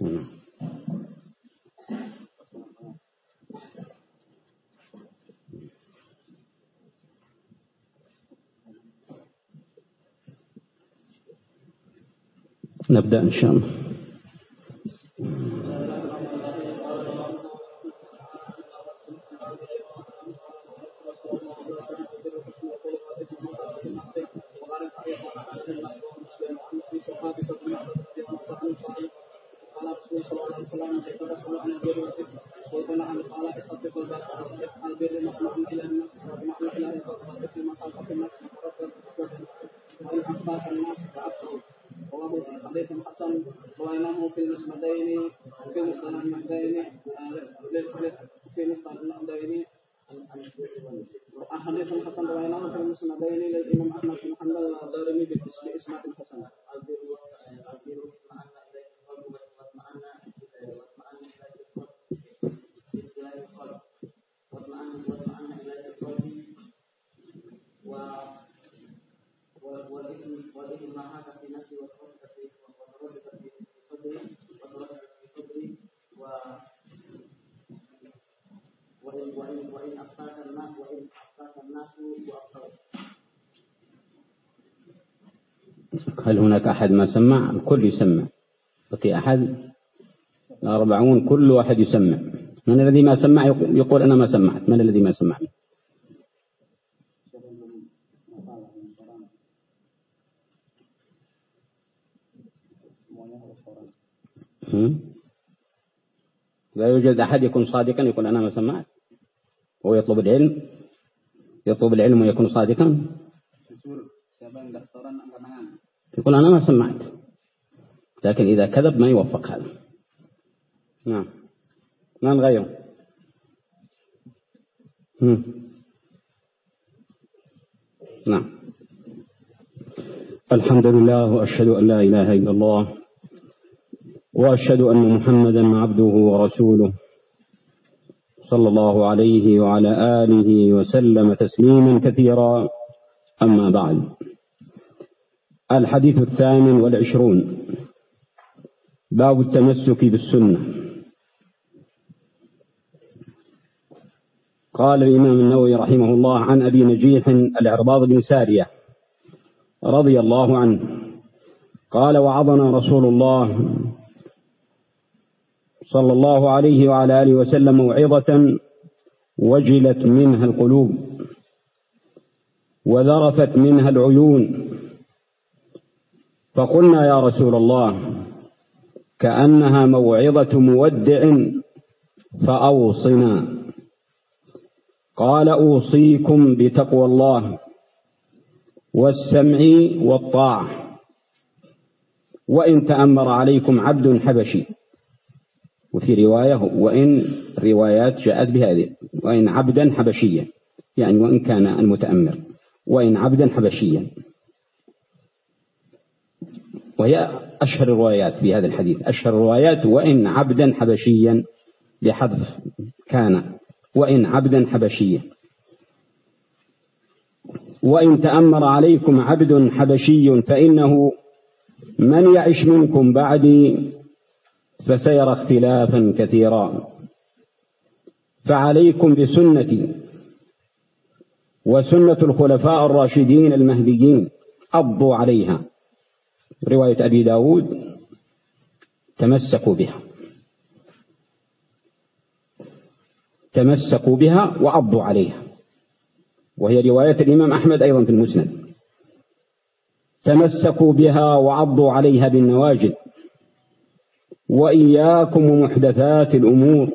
نعم. نبدأ إن شاء الله هل هناك أحد ما سمع الكل يسمع. بقي أحد الأربعون كل واحد يسمع. من الذي ما سمع؟ يقول أنا ما سمعت. من الذي ما سمع؟ لا يوجد أحد يكون صادقا يقول أنا ما سمعت. هو يطلب العلم يطلب العلم ويكون صادقا. يقول أنا ما سمعت. لكن إذا كذب ما يوفق هذا. نعم. ما نغير؟ نعم. الحمد لله وأشهد أن لا إله إلا الله وأشهد أن محمدا عبده ورسوله صلى الله عليه وعلى آله وسلم تسليما كثيرا. أما بعد. الحديث الثامن والعشرون. باب التمسك بالسنة. قال الإمام النووي رحمه الله عن أبي نجيح العرباض بن سارية رضي الله عنه. قال وعظنا رسول الله صلى الله عليه وعلى آله وسلم موعظة وجلت منها القلوب وذرفت منها العيون فقلنا يا رسول الله كأنها موعظة مودع فأوصنا. قال أوصيكم بتقوى الله والسمع والطاعة. وإن تأمر عليكم عبد حبشي. وفي رواية وإن روايات جاءت بهذه وإن عبدا حبشيا يعني وإن كان المتأمر وإن عبدا حبشيا. وهي أشهر الروايات في هذا الحديث. أشهر الروايات وإن عبدا حبشيا بحذف كان. وإن عبدا حبشيا. وإن تأمر عليكم عبد حبشي فإنه من يعش منكم بعدي فسيرى اختلافا كثيرا. فعليكم بسنتي وسنة الخلفاء الراشدين المهديين أضوا عليها. رواية أبي داود تمسكوا بها. تمسكوا بها وعضوا عليها. وهي رواية الإمام أحمد أيضا في المسند. تمسكوا بها وعضوا عليها بالنواجد وإياكم ومحدثات الأمور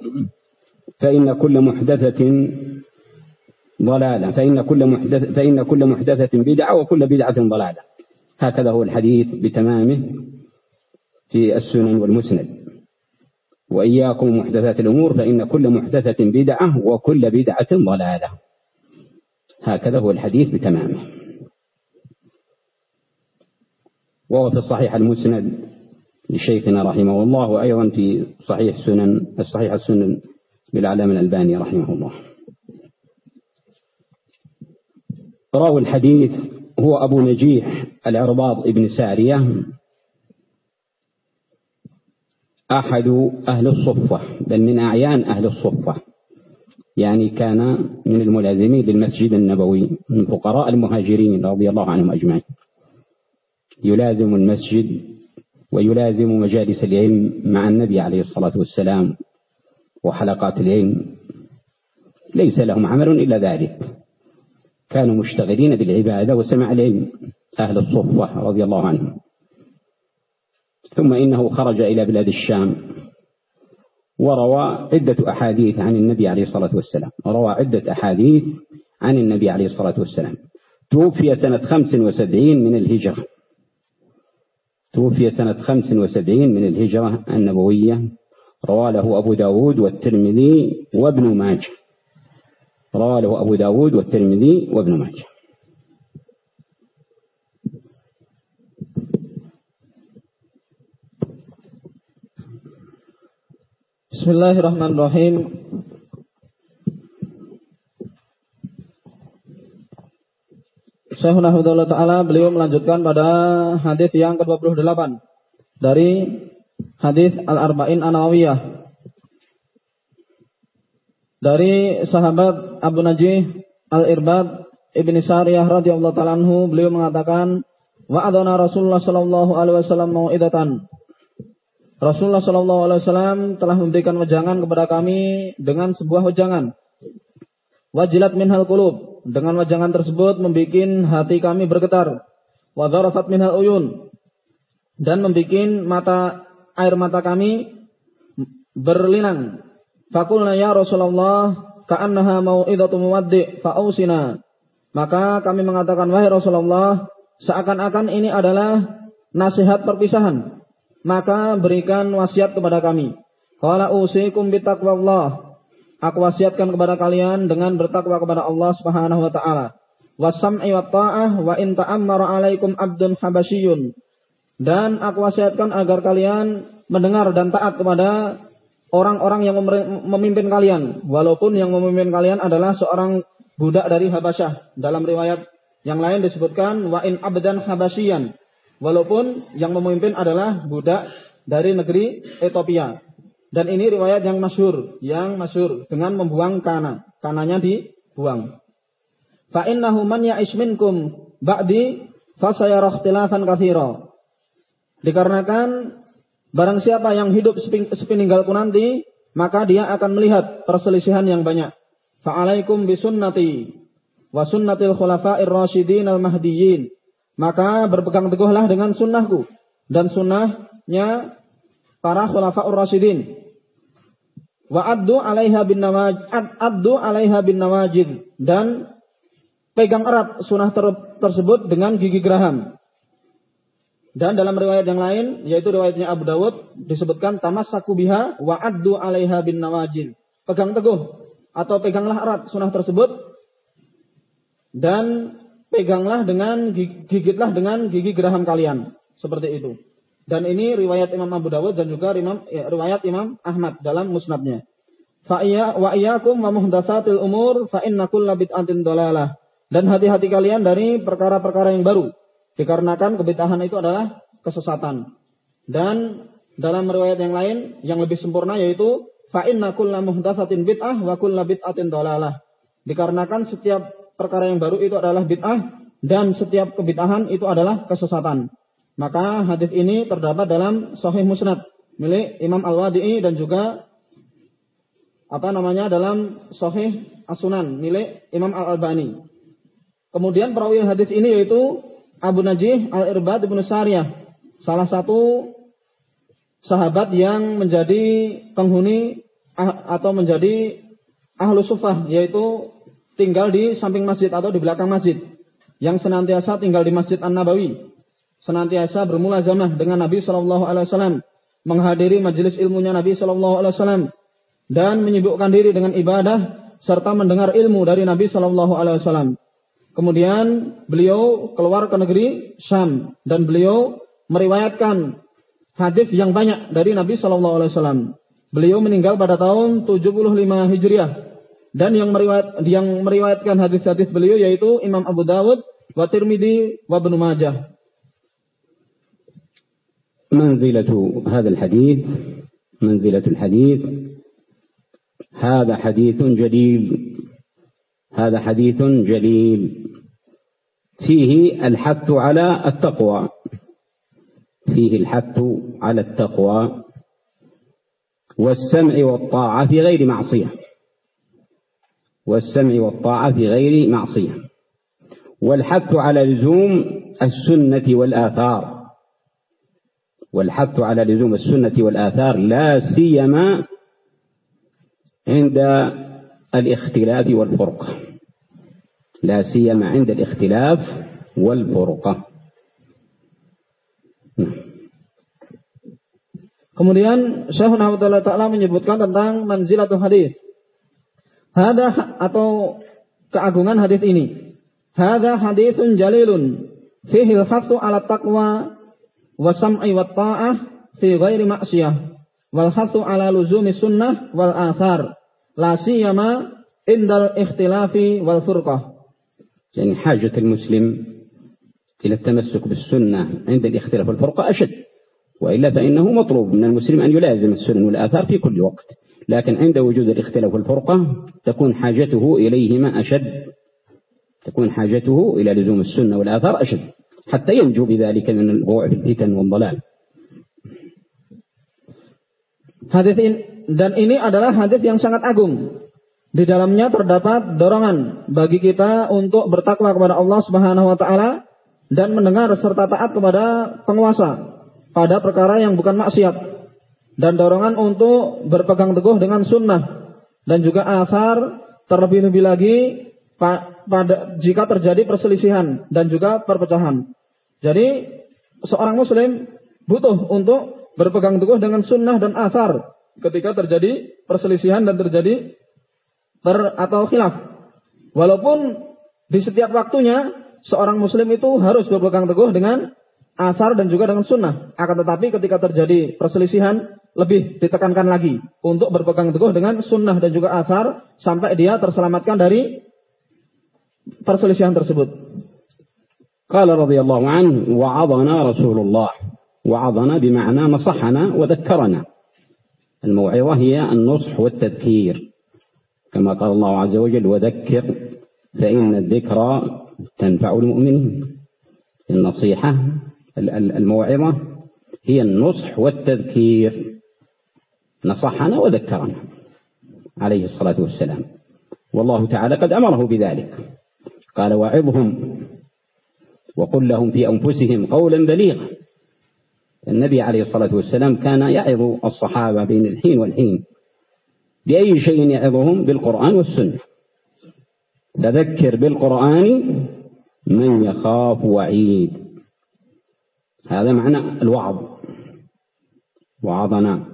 فإن كل محدثة ضلالة فإن كل محدث فإن كل محدثة بدعة وكل بدعة ضلالة. هكذا هو الحديث بتمامه في السنن والمسند. وإياكم محدثات الأمور فإن كل محدثة بدعة وكل بدعة ضلالة. هكذا هو الحديث بتمامه. وهو في الصحيح المسند لشيخنا رحمه الله وأيضا في صحيح سنن الصحيح السنن بالعلام الألباني رحمه الله. راوي الحديث هو أبو نجيح العرباض ابن سارية أحد أهل الصفة بل من أعيان أهل الصفة يعني كان من الملازمين للمسجد النبوي من فقراء المهاجرين رضي الله عنهم أجمعين. يلازم المسجد ويلازم مجالس العلم مع النبي عليه الصلاة والسلام وحلقات العلم. ليس لهم عمل إلا ذلك. كانوا مشتغلين بالعبادة وسماع العلم أهل الصفة رضي الله عنهم. ثم إنه خرج إلى بلاد الشام وروى عدة أحاديث عن النبي عليه الصلاة والسلام. روى عدة أحاديث عن النبي عليه الصلاة والسلام. توفي سنة خمس وسبعين من الهجرة. توفي سنة خمس وسبعين من الهجرة النبوية. روى له أبو داود والترمذي وابن ماجه. روى له أبو داود والترمذي وابن ماجه Bismillahirrahmanirrahim. Syekhuna Hudullah Ta'ala beliau melanjutkan pada hadis yang ke-28 dari hadis Al-Arba'in An-Nawawiyah dari sahabat Abu Najih Al-Irbad Ibn Sariyah radhiyallahu taala anhu beliau mengatakan wa adana Rasulullah sallallahu alaihi wasallam mau'idatan Rasulullah Shallallahu Alaihi Wasallam telah memberikan wejangan kepada kami dengan sebuah wejangan. Wajilat minhal kulub. Dengan wejangan tersebut membuat hati kami bergetar. Wadarafat minhal uyun. Dan membuat mata air mata kami berlinang. Fakulna ya Rasulullah ka'annaha mau'idatu muwaddi fa'ausina. Maka kami mengatakan wahai Rasulullah seakan-akan ini adalah nasihat perpisahan maka berikan wasiat kepada kami. Qala usikum bitaqwallah. Aku wasiatkan kepada kalian dengan bertakwa kepada Allah Subhanahu wa taala. Wasam'i wa ta'ah wa in ta'ammara 'alaikum 'abdun habasyiyun. Dan aku wasiatkan agar kalian mendengar dan taat kepada orang-orang yang memimpin kalian, walaupun yang memimpin kalian adalah seorang budak dari Habasyah. Dalam riwayat yang lain disebutkan wa in abdan habasyian. Walaupun yang memimpin adalah budak dari negeri Ethiopia. Dan ini riwayat yang masyur, yang masyur dengan membuang kana. Kananya dibuang. Fa innahu man ya'ish minkum ba'di fasayara ikhtilafan katsira. Dikarenakan barang siapa yang hidup sepeninggalku nanti, maka dia akan melihat perselisihan yang banyak. Fa'alaikum bisunnati wa sunnatil khulafa'ir rasyidin al-mahdiyyin maka berpegang teguhlah dengan sunnahku dan sunnahnya para khulafa'ur rasyidin. Wa addu 'alaiha bin nawajid addu 'alaiha bin nawajid dan pegang erat sunnah ter tersebut dengan gigi geraham. Dan dalam riwayat yang lain yaitu riwayatnya Abu Dawud disebutkan tamassaku biha wa addu 'alaiha bin nawajid. Pegang teguh atau peganglah erat sunnah tersebut dan peganglah dengan gigitlah dengan gigi geraham kalian seperti itu. Dan ini riwayat Imam Abu Dawud dan juga ya, riwayat Imam Ahmad dalam musnadnya. Fa iya wa iyyakum wa muhdatsatil umur fa inna kulla bid'atin dalalah. Dan hati-hati kalian dari perkara-perkara yang baru. Dikarenakan kebid'ahan itu adalah kesesatan. Dan dalam riwayat yang lain yang lebih sempurna yaitu fa kulla bid'ah wa kulla. Dikarenakan setiap perkara yang baru itu adalah bid'ah dan setiap kebid'ahan itu adalah kesesatan. Maka hadis ini terdapat dalam Sahih Musnad milik Imam Al-Wadi'i dan juga apa namanya dalam Sahih As-Sunan milik Imam Al-Albani. Kemudian perawi hadis ini yaitu Abu Najih Al-Irbad bin Sariyah, salah satu sahabat yang menjadi penghuni ah, atau menjadi ahlu sufah yaitu tinggal di samping masjid atau di belakang masjid. Yang senantiasa tinggal di Masjid An-Nabawi. Senantiasa bermula zaman dengan Nabi Wasallam. Menghadiri majelis ilmunya Nabi Wasallam. Dan menyibukkan diri dengan ibadah. Serta mendengar ilmu dari Nabi Shallallahu Alaihi Wasallam. Kemudian beliau keluar ke negeri Syam. Dan beliau meriwayatkan hadis yang banyak dari Nabi Shallallahu Alaihi Wasallam. Beliau meninggal pada tahun 75 Hijriah dan yang meriwayat yang meriwayatkan hadis-hadis beliau yaitu Imam Abu Dawud, wa Tirmidzi, wa Ibnu Majah. منزلة هذا الحديث منزلة الحديث هذا حديث جليل هذا حديث جليل. فيه الحث على التقوى. فيه الحث على التقوى والسمع والطاعة في غير معصية. والسمع والطاعة في غير معصية. والحث على لزوم السنة والآثار. والحث على لزوم السنة والآثار لا سيما عند الاختلاف والفرقة لا سيما عند الاختلاف والفرقة Kemudian Syekh Nahmudullah Ta'ala menyebutkan tentang manzilatul hadis. Hada atau keagungan hadis ini. Hada hadisun jalilun fihi al-hathu ala taqwa wa sam'i wa ta'ah fi ghairi ma'siyah wal hathu ala luzumi sunnah wal athar siyama indal ikhtilafi wal furqah. يعني حاجة المسلم إلى التمسك بالسنة عند الاختلاف والفرقة أشد وإلا فإنه مطلوب من المسلم أن يلازم السنن والآثار في كل وقت لكن عند وجود الاختلاف والفرقة تكون حاجته إليهما أشد تكون حاجته إلى لزوم السنة والآثار أشد حتى ينجو بذلك من الوقوع في الفتن والضلال Hadis ini dan ini adalah hadis yang sangat agung. Di dalamnya terdapat dorongan bagi kita untuk bertakwa kepada Allah Subhanahu wa taala dan mendengar serta taat kepada penguasa pada perkara yang bukan maksiat dan dorongan untuk berpegang teguh dengan sunnah dan juga asar terlebih-lebih lagi pada jika terjadi perselisihan dan juga perpecahan. Jadi seorang muslim butuh untuk berpegang teguh dengan sunnah dan asar ketika terjadi perselisihan dan terjadi ter atau khilaf. Walaupun di setiap waktunya seorang muslim itu harus berpegang teguh dengan asar dan juga dengan sunnah. Akan tetapi ketika terjadi perselisihan lebih ditekankan lagi untuk berpegang teguh dengan sunnah dan juga asar sampai dia terselamatkan dari perselisihan tersebut. Qala radhiyallahu anhu wa'adana Rasulullah وعظنا بمعنى نصحنا وذكرنا. الموعظة هي النصح والتذكير. كما قال الله عز وجل وذكر فإن الذكرى تنفع المؤمنين. النصيحة الموعظة هي النصح والتذكير. نصحنا وذكرنا عليه الصلاة والسلام. والله تعالى قد أمره بذلك. قال وعظهم وقل لهم في أنفسهم قولا بليغا. النبي عليه الصلاة والسلام كان يعظ الصحابة بين الحين والحين بأي شيء يعظهم؟ بالقرآن والسنة. فذكر بالقرآن من يخاف وعيد. هذا معنى الوعظ. وعظنا.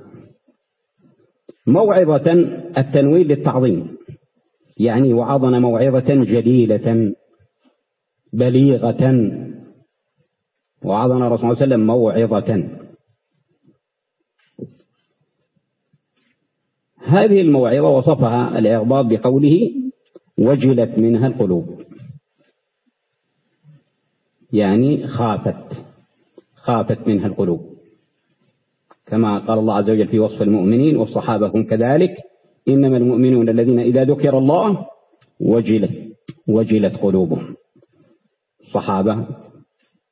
موعظة التنوين للتعظيم. يعني وعظنا موعظة جليلة بليغة وعظنا رسول الله صلى الله عليه وسلم موعظة. هذه الموعظة وصفها الإغضاب بقوله وجلت منها القلوب. يعني خافت خافت منها القلوب. كما قال الله عز وجل في وصف المؤمنين والصحابة هم كذلك إنما المؤمنون الذين إذا ذكر الله وجلت وجلت قلوبهم. الصحابة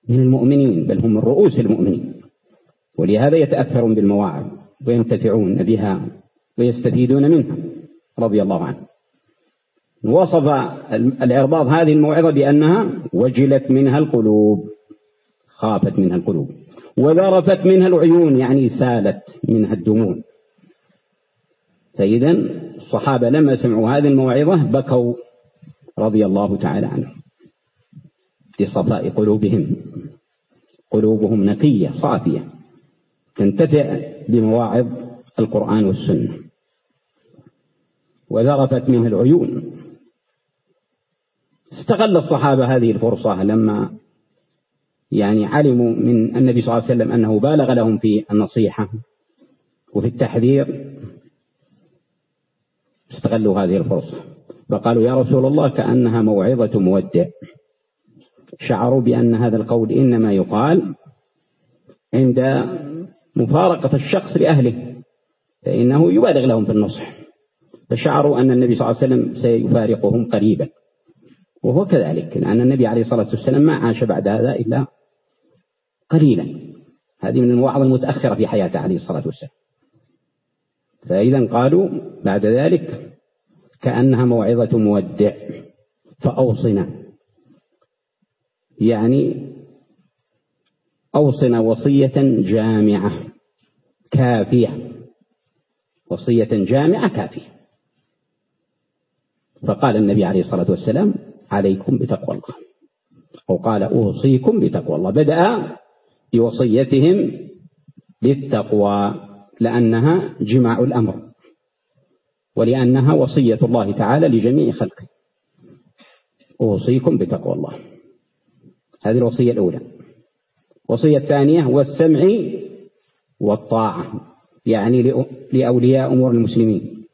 من المؤمنين بل هم من رؤوس المؤمنين. ولهذا يتأثرون بالمواعظ وينتفعون بها ويستفيدون منها رضي الله عنه. وصف الإرباط هذه الموعظة بأنها وجلت منها القلوب خافت منها القلوب وذرفت منها العيون يعني سالت منها الدموع. فإذا الصحابة لما سمعوا هذه الموعظة بكوا رضي الله تعالى عنهم. لصفاء قلوبهم. قلوبهم نقية صافية. تنتفع بمواعظ القرآن والسنة. وذرفت منها العيون. استغل الصحابة هذه الفرصة لما يعني علموا من النبي صلى الله عليه وسلم أنه بالغ لهم في النصيحة وفي التحذير. استغلوا هذه الفرصة. فقالوا يا رسول الله كأنها موعظة مودع. شعروا بأن هذا القول إنما يقال عند مفارقة الشخص لأهله فإنه يبالغ لهم في النصح. فشعروا أن النبي صلى الله عليه وسلم سيفارقهم قريبا. وهو كذلك لأن النبي عليه الصلاة والسلام ما عاش بعد هذا إلا قليلا. هذه من المواعظ المتأخرة في حياته عليه الصلاة والسلام. فإذا قالوا بعد ذلك كأنها موعظة مودع فأوصنا. يعني أوصنا وصية جامعة كافية. وصية جامعة كافية. فقال النبي عليه الصلاة والسلام عليكم بتقوى الله. أو قال أوصيكم بتقوى الله. بدأ بوصيتهم بالتقوى لأنها جماع الأمر. ولأنها وصية الله تعالى لجميع خلقه. أوصيكم بتقوى الله. هذه الوصية الأولى. الوصية الثانية والسمع والطاعة يعني لأولياء أمور المسلمين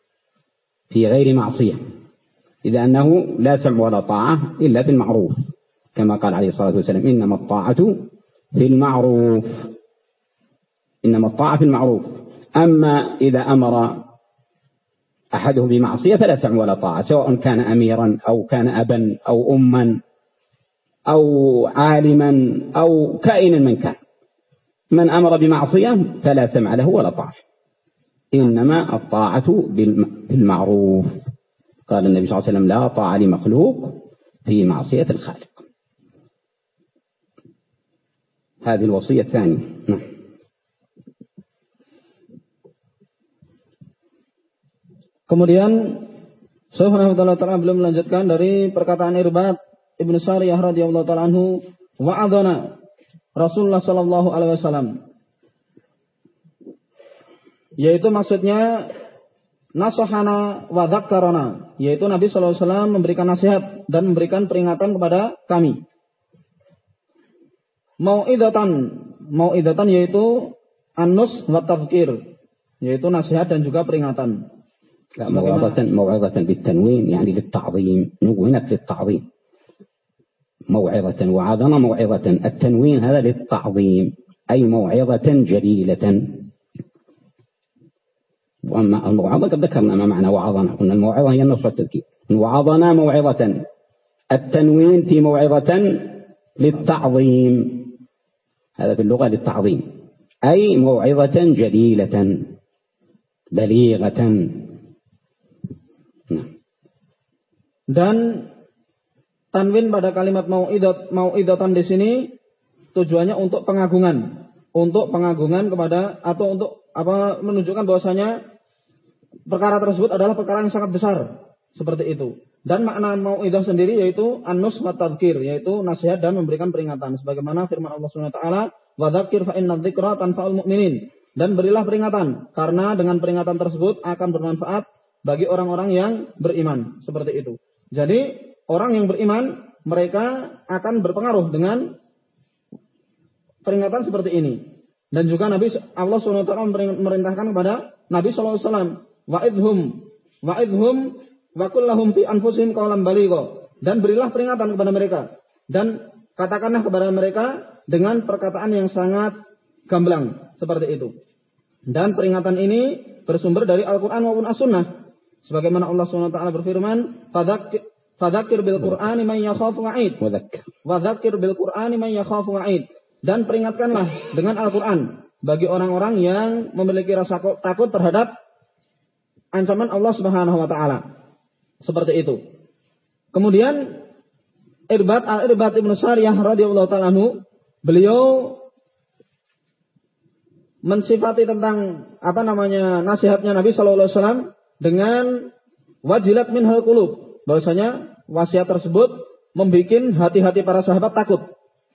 في غير معصية. إذا أنه لا سمع ولا طاعة إلا في المعروف كما قال عليه الصلاة والسلام إنما الطاعة في المعروف. إنما الطاعة في المعروف. أما إذا أمر أحدهم بمعصية فلا سمع ولا طاعة سواء كان أميرا أو كان أبا أو أما. أو عالما أو كائنا من كان. من أمر بمعصية فلا سمع له ولا طاعة. إنما الطاعة بالمعروف. قال النبي صلى الله عليه وسلم لا طاعة لمخلوق في معصية الخالق. هذه الوصية الثانية. نعم. Kemudian Syekh Rahmatullah Ta'ala belum melanjutkan dari perkataan Irbad Ibnu Sariyah radhiyallahu ta'ala anhu wa'adana Rasulullah sallallahu alaihi wasallam yaitu maksudnya nasahana wa dzakkarana yaitu Nabi sallallahu alaihi wasallam memberikan nasihat dan memberikan peringatan kepada kami mau'idatan mau'idatan yaitu anus wa tafkir yaitu nasihat dan juga peringatan لا موعظة موعظة بالتنوين يعني للتعظيم نونت للتعظيم موعظة وعظمة موعظة. التنوين هذا للتعظيم أي موعظة جليلة. وأما الموعظة قد ذكرنا ما معنى وعظنا. قلنا الموعظة هي النصر التذكير وعظنا موعظة. التنوين في موعظة للتعظيم. هذا في اللغة للتعظيم. أي موعظة جليلة. بليغة. Dan tanwin pada kalimat mau'idat mau'idatan di sini tujuannya untuk pengagungan, untuk pengagungan kepada atau untuk apa menunjukkan bahwasanya perkara tersebut adalah perkara yang sangat besar seperti itu. Dan makna mau'idah sendiri yaitu anus wa tadkir, yaitu nasihat dan memberikan peringatan sebagaimana firman Allah Subhanahu wa taala, "Wa dzakir fa inna dzikra tanfa'ul mu'minin." Dan berilah peringatan karena dengan peringatan tersebut akan bermanfaat bagi orang-orang yang beriman, seperti itu. Jadi orang yang beriman mereka akan berpengaruh dengan peringatan seperti ini. Dan juga Nabi Allah SWT memerintahkan kepada Nabi SAW, wa'idhum, wa'idhum, wa kullahum fi anfusihim qawlan baligha. Dan berilah peringatan kepada mereka. Dan katakanlah kepada mereka dengan perkataan yang sangat gamblang seperti itu. Dan peringatan ini bersumber dari Al-Quran maupun As-Sunnah. Sebagaimana Allah SWT berfirman, Fadzakir bil Qur'ani man yakhafu wa'id. Wadzakir bil Qur'ani man yakhafu wa'id. Dan peringatkanlah dengan Al-Qur'an bagi orang-orang yang memiliki rasa takut terhadap ancaman Allah Subhanahu wa taala. Seperti itu. Kemudian Irbad Al-Irbad Ibnu Sariyah radhiyallahu taala beliau mensifati tentang apa namanya nasihatnya Nabi sallallahu alaihi wasallam dengan wajilat min hal kulub. Bahwasanya wasiat tersebut membuat hati-hati para sahabat takut.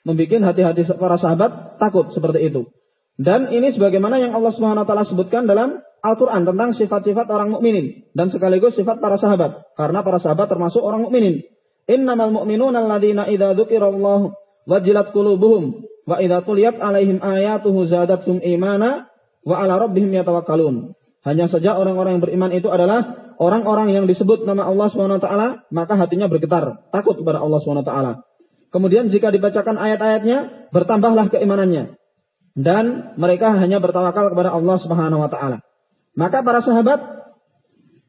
Membuat hati-hati para sahabat takut seperti itu. Dan ini sebagaimana yang Allah Subhanahu wa taala sebutkan dalam Al-Qur'an tentang sifat-sifat orang mukminin dan sekaligus sifat para sahabat. Karena para sahabat termasuk orang mukminin. Innamal mu'minuna alladzina idza dzukirallahu wajilat qulubuhum wa idza tuliyat alaihim ayatuhu zadatum imana wa ala rabbihim yatawakkalun. Hanya saja orang-orang yang beriman itu adalah orang-orang yang disebut nama Allah SWT, maka hatinya bergetar, takut kepada Allah SWT. Kemudian jika dibacakan ayat-ayatnya, bertambahlah keimanannya. Dan mereka hanya bertawakal kepada Allah Subhanahu wa taala. Maka para sahabat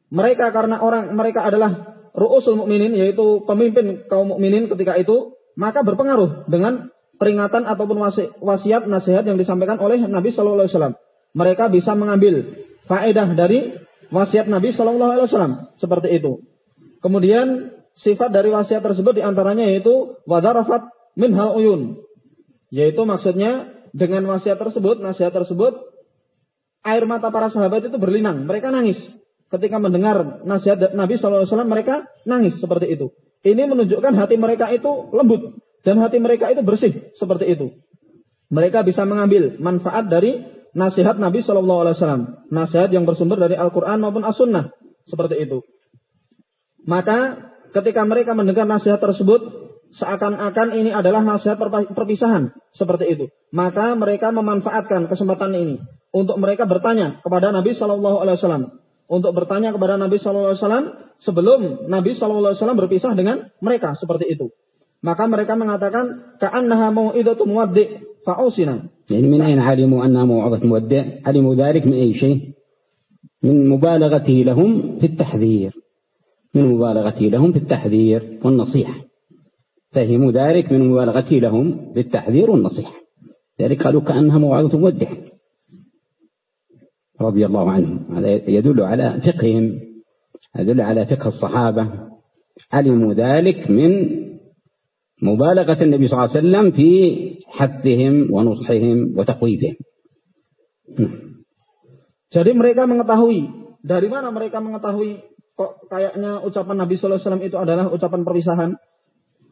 mereka karena orang mereka adalah ru'usul mukminin yaitu pemimpin kaum mukminin ketika itu, maka berpengaruh dengan peringatan ataupun wasiat nasihat yang disampaikan oleh Nabi Shallallahu alaihi wasallam. Mereka bisa mengambil faedah dari wasiat Nabi Shallallahu alaihi wasallam seperti itu. Kemudian sifat dari wasiat tersebut di antaranya yaitu wadarafat min hal uyun. Yaitu maksudnya dengan wasiat tersebut, nasihat tersebut, air mata para sahabat itu berlinang. Mereka nangis. Ketika mendengar nasihat Nabi SAW, mereka nangis seperti itu. Ini menunjukkan hati mereka itu lembut. Dan hati mereka itu bersih seperti itu. Mereka bisa mengambil manfaat dari nasihat Nabi SAW. Nasihat yang bersumber dari Al-Quran maupun As-Sunnah. Seperti itu. Maka ketika mereka mendengar nasihat tersebut, seakan-akan ini adalah nasihat perpisahan. Seperti itu. Maka mereka memanfaatkan kesempatan ini untuk mereka bertanya kepada Nabi Shallallahu Alaihi Wasallam untuk bertanya kepada Nabi Shallallahu Alaihi Wasallam sebelum Nabi Shallallahu Alaihi Wasallam berpisah dengan mereka seperti itu. Maka mereka mengatakan ka'annaha mau'idatu muwaddi fa'usina. يعني من أين علموا أنها موعظة مودع؟ علموا ذلك من أي شيء؟ من مبالغته لهم في التحذير. من مبالغته لهم في التحذير والنصيحة. فهموا ذلك من مبالغته لهم في التحذير والنصيحة. ذلك قالوا كأنها موعظة مودع. رضي الله عنهم هذا يدل على فقههم يدل على فقه الصحابة علموا ذلك من مبالغة النبي صلى الله عليه وسلم في حثهم ونصحهم وتقويفهم Jadi mereka mengetahui dari mana mereka mengetahui kok kayaknya ucapan Nabi Sallallahu Alaihi Wasallam itu adalah ucapan perpisahan.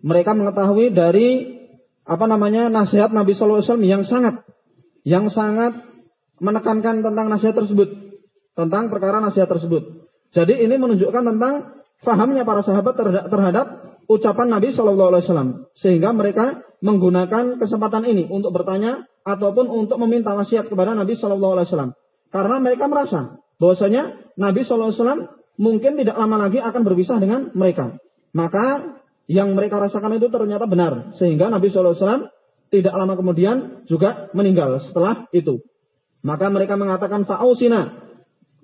Mereka mengetahui dari apa namanya nasihat Nabi Sallallahu Alaihi Wasallam yang sangat yang sangat menekankan tentang nasihat tersebut, tentang perkara nasihat tersebut. Jadi ini menunjukkan tentang fahamnya para sahabat terhadap, ucapan Nabi Shallallahu Alaihi Wasallam, sehingga mereka menggunakan kesempatan ini untuk bertanya ataupun untuk meminta wasiat kepada Nabi Shallallahu Alaihi Wasallam, karena mereka merasa bahwasanya Nabi Shallallahu Alaihi Wasallam mungkin tidak lama lagi akan berpisah dengan mereka. Maka yang mereka rasakan itu ternyata benar, sehingga Nabi Shallallahu Alaihi Wasallam tidak lama kemudian juga meninggal setelah itu. Maka mereka mengatakan fa'ausina.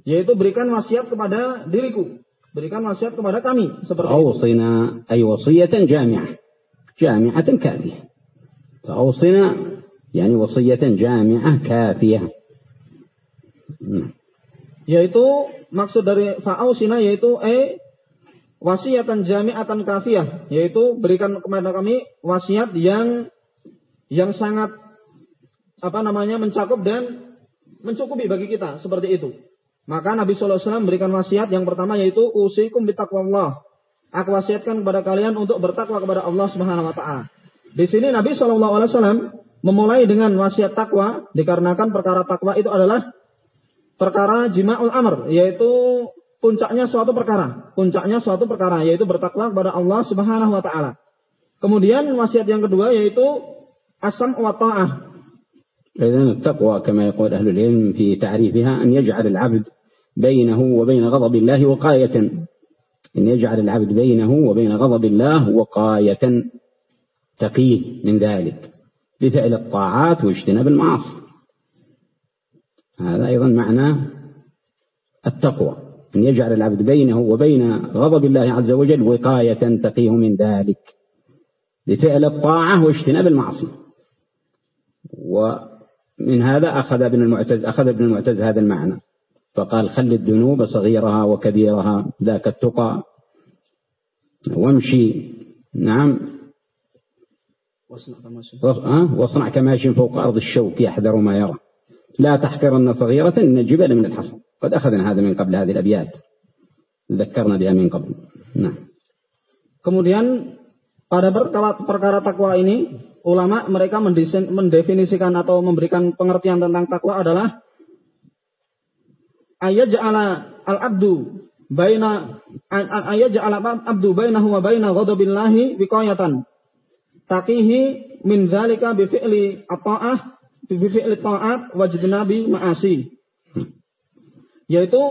Yaitu berikan wasiat kepada diriku. Berikan wasiat kepada kami. Seperti Fa'ausina ay wasiyatan jami'ah. Jami'atan kafiyah. Fa'ausina yani wasiyatan jami'ah kafiyah. Hmm. Yaitu maksud dari fa'ausina yaitu eh wasiatan jami'atan kafiyah yaitu berikan kepada kami wasiat yang yang sangat apa namanya mencakup dan mencukupi bagi kita seperti itu. Maka Nabi Wasallam memberikan wasiat yang pertama yaitu usikum Allah. Aku wasiatkan kepada kalian untuk bertakwa kepada Allah Subhanahu Wa Taala. Di sini Nabi Wasallam memulai dengan wasiat takwa dikarenakan perkara takwa itu adalah perkara jima'ul amr yaitu puncaknya suatu perkara, puncaknya suatu perkara yaitu bertakwa kepada Allah Subhanahu wa taala. Kemudian wasiat yang kedua yaitu asam wa ta'ah, إذن التقوى كما يقول أهل العلم في تعريفها أن يجعل العبد بينه وبين غضب الله وقاية. أن يجعل العبد بينه وبين غضب الله وقاية. تقيه من ذلك بفعل الطاعات واجتناب المعاصي. هذا أيضا معنى التقوى. أن يجعل العبد بينه وبين غضب الله عز وجل وقاية تقيه من ذلك بفعل الطاعة واجتناب المعصية من هذا أخذ ابن المعتز أخذ ابن المعتز هذا المعنى. فقال خل الذنوب صغيرها وكبيرها ذاك التقى. وامشي. نعم. واصنع كماشي فوق أرض الشوك يحذر ما يرى. لا تحقرن صغيرة إن الجبل من الحصى. قد أخذنا هذا من قبل هذه الأبيات. ذكرنا بها من قبل. نعم. Kemudian pada perkara takwa ini ulama mereka mendefinisikan atau memberikan pengertian tentang takwa adalah ayat ja'ala al-abdu baina ayat ja'ala abdu bainahu wa baina ghadabillahi biqayatan taqihi min dzalika bi fi'li at-ta'ah bi fi'li ta'at ma'asi. Yaitu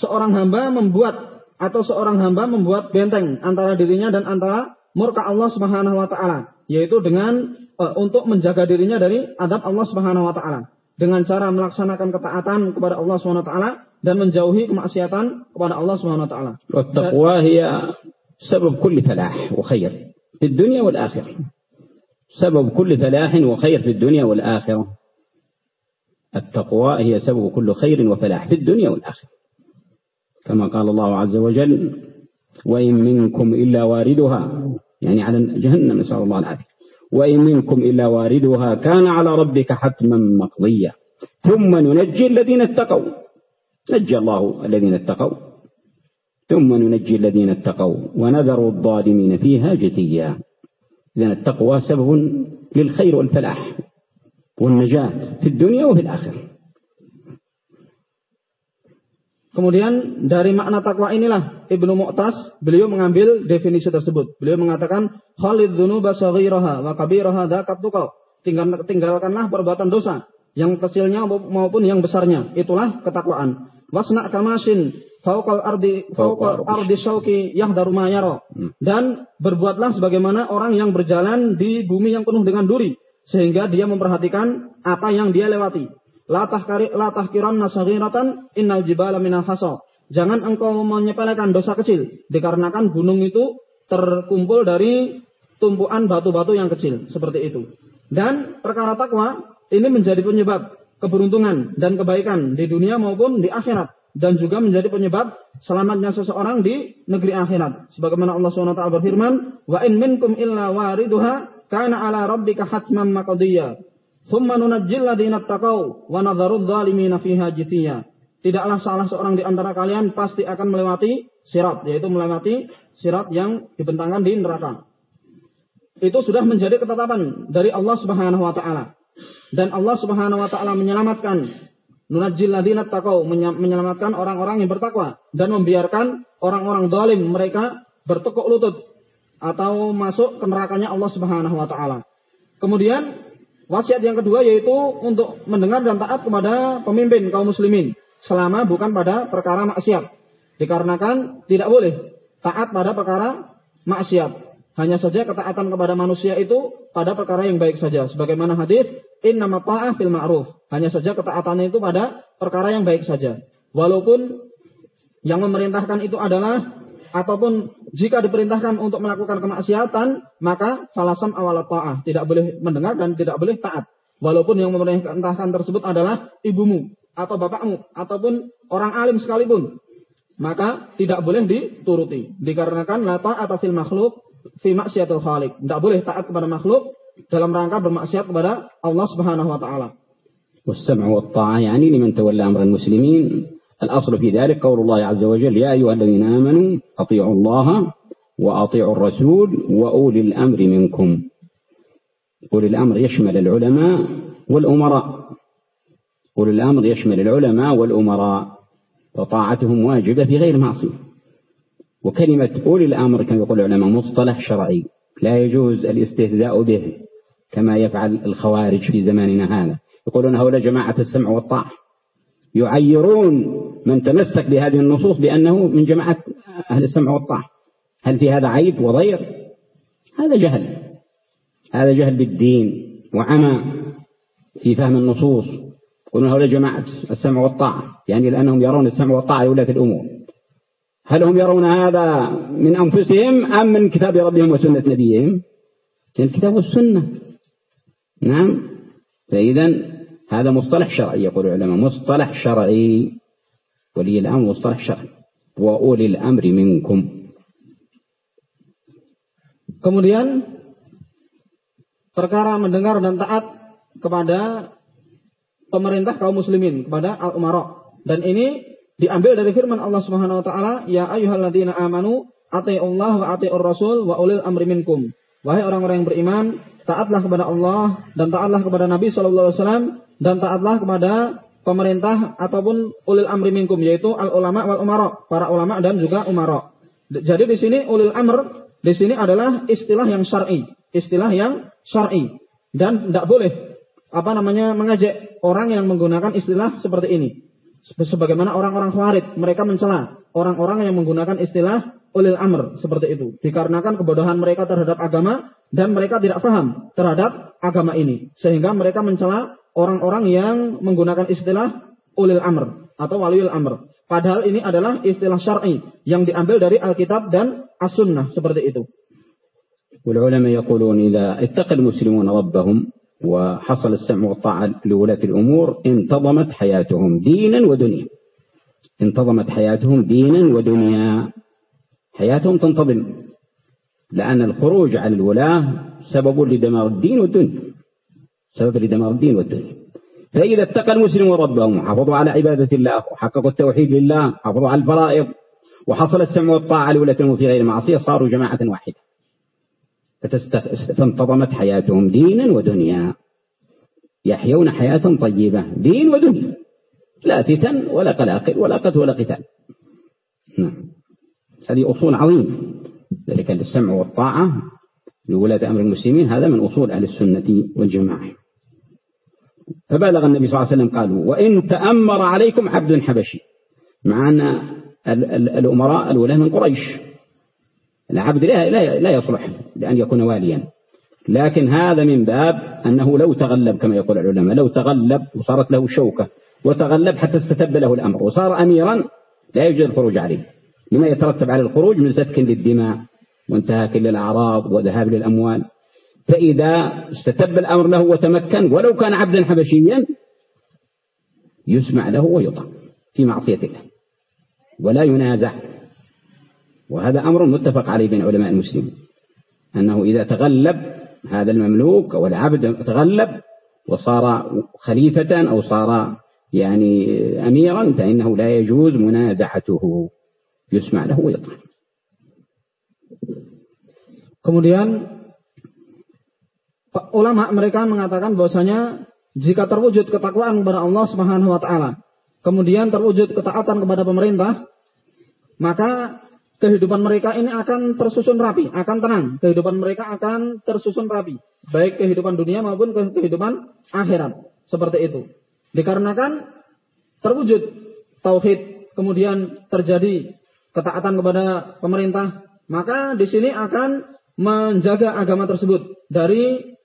seorang hamba membuat atau seorang hamba membuat benteng antara dirinya dan antara murka Allah Subhanahu wa taala yaitu dengan uh, untuk menjaga dirinya dari adab Allah Subhanahu wa taala dengan cara melaksanakan ketaatan kepada Allah Subhanahu wa taala dan menjauhi kemaksiatan kepada Allah Subhanahu wa taala. والتقوى هي سبب كل فلاح وخير في الدنيا والآخرة سبب كل فلاح وخير في الدنيا والآخرة التقوى هي سبب كل خير وفلاح في الدنيا والآخرة كما قال الله عز وجل وإن منكم إلا واردها يعني على جهنم نسأل الله العافية. وإن منكم إلا واردها كان على ربك حتما مقضيا ثم ننجي الذين اتقوا. نجى الله الذين اتقوا. ثم ننجي الذين اتقوا. ونذر الظالمين فيها جثيا. إذن التقوى سبب للخير والفلاح والنجاة في الدنيا وفي الآخرة. Kemudian dari makna takwa inilah Ibnu Mu'tas beliau mengambil definisi tersebut. Beliau mengatakan khalid dzunuba saghiraha wa kabiraha dzakat. Tinggal, tinggalkanlah perbuatan dosa yang kecilnya maupun yang besarnya. Itulah ketakwaan. Wasna kamasin fauqal ardi fauqal ardi syauki yahdaru ma yara. Dan berbuatlah sebagaimana orang yang berjalan di bumi yang penuh dengan duri sehingga dia memperhatikan apa yang dia lewati. La tahkari la tahkiranna saghiratan innal jibala minal hasa. Jangan engkau menyepelekan dosa kecil dikarenakan gunung itu terkumpul dari tumpuan batu-batu yang kecil seperti itu. Dan perkara takwa ini menjadi penyebab keberuntungan dan kebaikan di dunia maupun di akhirat dan juga menjadi penyebab selamatnya seseorang di negeri akhirat. Sebagaimana Allah SWT berfirman, "Wa in minkum illa wariduha kana ala rabbika hatman maqdiyya." Thumma nunajjil ladzina taqau wa nadharudz zalimina. Tidaklah salah seorang di antara kalian pasti akan melewati sirat, yaitu melewati sirat yang dibentangkan di neraka. Itu sudah menjadi ketetapan dari Allah Subhanahu wa taala. Dan Allah Subhanahu wa taala menyelamatkan nunajjil ladzina taqau menyelamatkan orang-orang yang bertakwa dan membiarkan orang-orang zalim mereka bertekuk lutut atau masuk ke nerakanya Allah Subhanahu wa taala. Kemudian Wasiat yang kedua yaitu untuk mendengar dan taat kepada pemimpin kaum muslimin selama bukan pada perkara maksiat. Dikarenakan tidak boleh taat pada perkara maksiat. Hanya saja ketaatan kepada manusia itu pada perkara yang baik saja. Sebagaimana hadis, innama ta'ah fil ma'ruf. Hanya saja ketaatannya itu pada perkara yang baik saja. Walaupun yang memerintahkan itu adalah ataupun jika diperintahkan untuk melakukan kemaksiatan, maka falasam awal ta'ah. Tidak boleh mendengar dan tidak boleh taat. Walaupun yang memerintahkan tersebut adalah ibumu atau bapakmu ataupun orang alim sekalipun. Maka tidak boleh dituruti. Dikarenakan la ta'ata fil makhluk fi maksiatul khaliq. Tidak boleh taat kepada makhluk dalam rangka bermaksiat kepada Allah Subhanahu wa taala. والسمع والطاعة يعني لمن تولى أمر المسلمين الأصل في ذلك قول الله عز وجل يا أيها الذين آمنوا أطيعوا الله وأطيعوا الرسول وأولي الأمر منكم. أولي الأمر يشمل العلماء والأمراء. أولي الأمر يشمل العلماء والأمراء وطاعتهم واجبة في غير معصية. وكلمة أولي الأمر كما يقول العلماء مصطلح شرعي لا يجوز الاستهزاء به كما يفعل الخوارج في زماننا هذا. يقولون هؤلاء جماعة السمع والطاعة. يعيرون من تمسك بهذه النصوص بأنه من جماعة أهل السمع والطاعة. هل في هذا عيب وضير؟ هذا جهل. هذا جهل بالدين وعمى في فهم النصوص. يقولون هؤلاء جماعة السمع والطاعة يعني لأنهم يرون السمع والطاعة لولاة الأمور. هل هم يرون هذا من أنفسهم أم من كتاب ربهم وسنة نبيهم؟ الكتاب والسنة. نعم. فإذا هذا مصطلح شرعي يقول العلماء مصطلح شرعي ولي الأمر مصطلح شرعي وأولي الأمر منكم Kemudian perkara mendengar dan taat kepada pemerintah kaum muslimin kepada al-umara. Dan ini diambil dari firman Allah Subhanahu wa taala, "Ya ayyuhalladzina amanu Allah wa atiiur rasul wa ulil amri minkum." Wahai orang-orang yang beriman, taatlah kepada Allah dan taatlah kepada Nabi sallallahu alaihi wasallam dan taatlah kepada pemerintah ataupun ulil amri minkum yaitu al ulama wal umara, para ulama dan juga umara. Jadi di sini ulil amr di sini adalah istilah yang syar'i, istilah yang syar'i dan tidak boleh apa namanya mengajak orang yang menggunakan istilah seperti ini. Sebagaimana orang-orang khawarij, mereka mencela orang-orang yang menggunakan istilah ulil amr seperti itu. Dikarenakan kebodohan mereka terhadap agama dan mereka tidak paham terhadap agama ini. Sehingga mereka mencela orang-orang yang menggunakan istilah ulil amr. atau waliul amr. Padahal ini adalah istilah syar'i yang diambil dari Alkitab dan As-Sunnah seperti itu. والعلماء يقولون إذا اتقى المسلمون ربهم وحصل السمع والطاعة لولاة الأمور انتظمت حياتهم دينا ودنيا. انتظمت حياتهم دينا ودنيا. حياتهم تنتظم لأن الخروج على الولاة سبب لدمار الدين والدنيا. سبب لدمار الدين والدنيا. فإذا اتقى المسلم ربهم وحافظوا على عبادة الله وحققوا التوحيد لله حافظوا على الفرائض وحصل السمع والطاعة لولاة الأمور في غير معصية صاروا جماعة واحدة. فانتظمت حياتهم دينا ودنيا. يحيون حياة طيبة دين ودنيا. لا فتن ولا قلاقل ولا قتل ولا قتال. نعم. هذه أصول عظيمة. ذلك السمع والطاعة لولاة أمر المسلمين. هذا من أصول أهل السنة والجماعة. فبلغ النبي صلى الله عليه وسلم قالوا وإن تأمر عليكم عبد حبشي. مع أن الأمراء الولاة من قريش. العبد لا, لا, يصلح لأن يكون واليا. لكن هذا من باب أنه لو تغلب كما يقول العلماء لو تغلب وصارت له شوكة وتغلب حتى استتب له الأمر وصار أميرا لا يوجد الخروج عليه. لما يترتب على الخروج من سفك للدماء وانتهاك للأعراض وذهاب للأموال. فإذا استتب الأمر له وتمكن ولو كان عبدا حبشيا يسمع له ويطع في معصية الله. ولا ينازع. وهذا أمر متفق عليه بين علماء المسلمين أنه إذا تغلب هذا المملوك أو العبد تغلب وصار خليفة أو صار يعني أميرا فإنه لا يجوز منازعته يسمع له ويطع Kemudian ulama mereka mengatakan bahwasanya jika terwujud ketakwaan kepada Allah Subhanahu wa taala, kemudian terwujud ketaatan kepada pemerintah, maka kehidupan mereka ini akan tersusun rapi, akan tenang. Kehidupan mereka akan tersusun rapi, baik kehidupan dunia maupun kehidupan akhirat. Seperti itu. Dikarenakan terwujud tauhid, kemudian terjadi ketaatan kepada pemerintah, maka di sini akan menjaga agama tersebut dari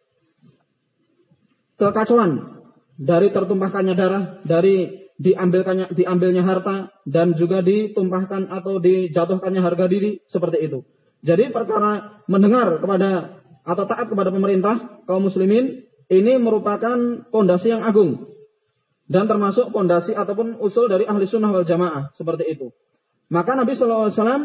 kekacauan, dari tertumpahkannya darah, dari diambilkannya diambilnya harta dan juga ditumpahkan atau dijatuhkannya harga diri seperti itu. Jadi perkara mendengar kepada atau taat kepada pemerintah kaum muslimin ini merupakan pondasi yang agung dan termasuk pondasi ataupun usul dari ahli sunnah wal jamaah seperti itu. Maka Nabi Wasallam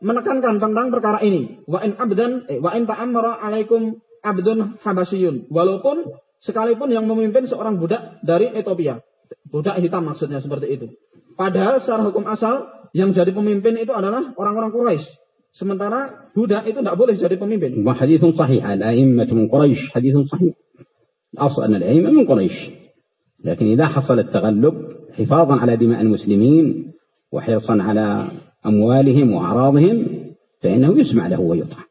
menekankan tentang perkara ini. Wa in abdan, eh, wa in ta'ammara alaikum abdun habasiyun. Walaupun Sekalipun yang memimpin seorang budak dari Ethiopia. Budak hitam maksudnya seperti itu. Padahal secara hukum asal yang jadi pemimpin itu adalah orang-orang Quraisy. Sementara budak itu tidak boleh jadi pemimpin. وحديث صحيح الأئمة من قريش حديث صحيح الأصل أن الأئمة من قريش لكن إذا حصل التغلب حفاظا على دماء المسلمين وحرصا على أموالهم وأعراضهم فإنه يسمع له ويطاع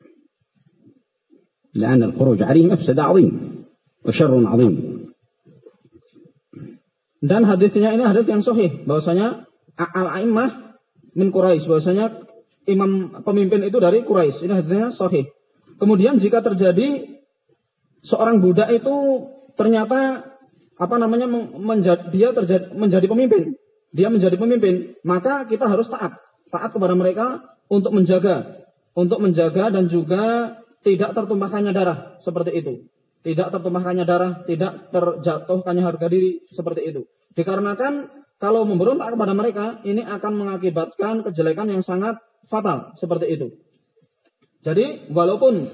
لأن الخروج عليه مفسدة عظيمة وشر عظيم dan hadisnya ini hadis yang sahih bahwasanya al-a'immah min Quraisy bahwasanya imam pemimpin itu dari Quraisy ini hadisnya sahih kemudian jika terjadi seorang budak itu ternyata apa namanya menjadi, dia terjadi, menjadi pemimpin dia menjadi pemimpin maka kita harus taat taat kepada mereka untuk menjaga untuk menjaga dan juga tidak tertumpahkannya darah seperti itu tidak tertumpahkannya darah, tidak terjatuhkannya harga diri seperti itu. Dikarenakan kalau memberontak kepada mereka, ini akan mengakibatkan kejelekan yang sangat fatal seperti itu. Jadi walaupun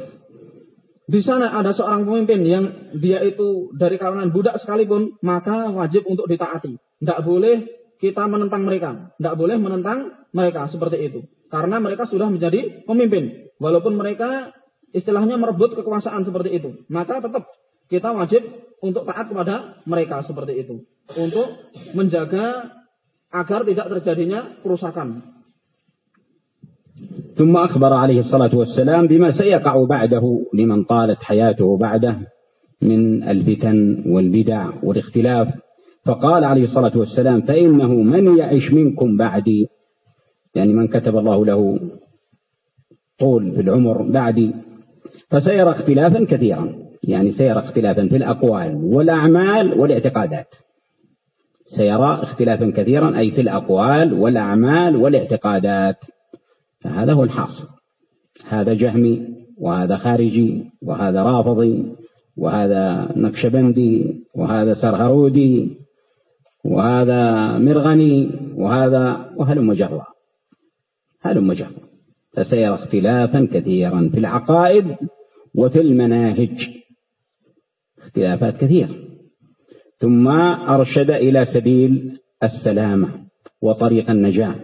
di sana ada seorang pemimpin yang dia itu dari kalangan budak sekalipun, maka wajib untuk ditaati. Tidak boleh kita menentang mereka. Tidak boleh menentang mereka seperti itu. Karena mereka sudah menjadi pemimpin. Walaupun mereka istilahnya merebut kekuasaan seperti itu, maka tetap kita wajib untuk taat kepada mereka seperti itu, untuk menjaga agar tidak terjadinya kerusakan. ثم أخبر عليه الصلاة والسلام بما سيقع بعده لمن طالت حياته بعده من الفتن والبدع والاختلاف فقال عليه الصلاة والسلام فإنه من يعش منكم بعدي يعني من كتب الله له طول في العمر بعدي فسيرى اختلافا كثيرا. يعني سيرى اختلافا في الأقوال والأعمال والاعتقادات. سيرى اختلافا كثيرا أي في الأقوال والأعمال والاعتقادات. فهذا هو الحاصل. هذا جهمي وهذا خارجي وهذا رافضي وهذا نقشبندي وهذا سرهرودي وهذا مرغني وهذا وهلم جرا هلم جرا فسيرى اختلافا كثيرا في العقائد وفي المناهج. اختلافات كثيرة ثم أرشد إلى سبيل السلامة وطريق النجاة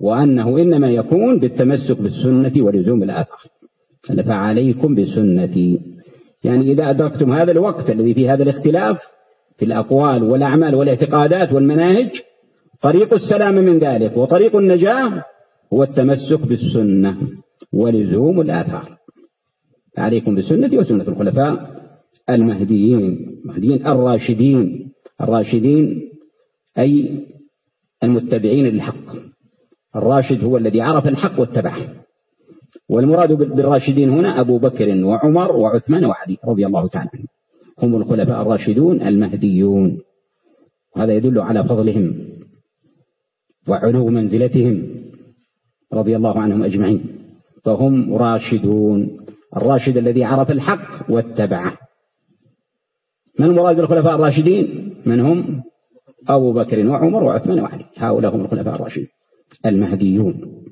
وأنه إنما يكون بالتمسك بالسنة ولزوم الآثار فعليكم بسنتي. يعني إذا أدركتم هذا الوقت الذي فيه هذا الاختلاف في الأقوال والأعمال والإعتقادات والمناهج طريق السلام من ذلك وطريق النجاة هو التمسك بالسنة ولزوم الآثار فعليكم بسنتي وسنة الخلفاء المهديين المهديين الراشدين الراشدين أي المتبعين للحق. الراشد هو الذي عرف الحق واتبعه. والمراد بالراشدين هنا أبو بكر وعمر وعثمان وعلي رضي الله تعالى عنهم. هم الخلفاء الراشدون المهديون. هذا يدل على فضلهم وعلو منزلتهم رضي الله عنهم أجمعين. فهم راشدون. الراشد الذي عرف الحق واتبعه. من المراد بالخلفاء الراشدين؟ من هم؟ أبو بكر وعمر وعثمان وعلي. هؤلاء هم الخلفاء الراشدين. المهديون.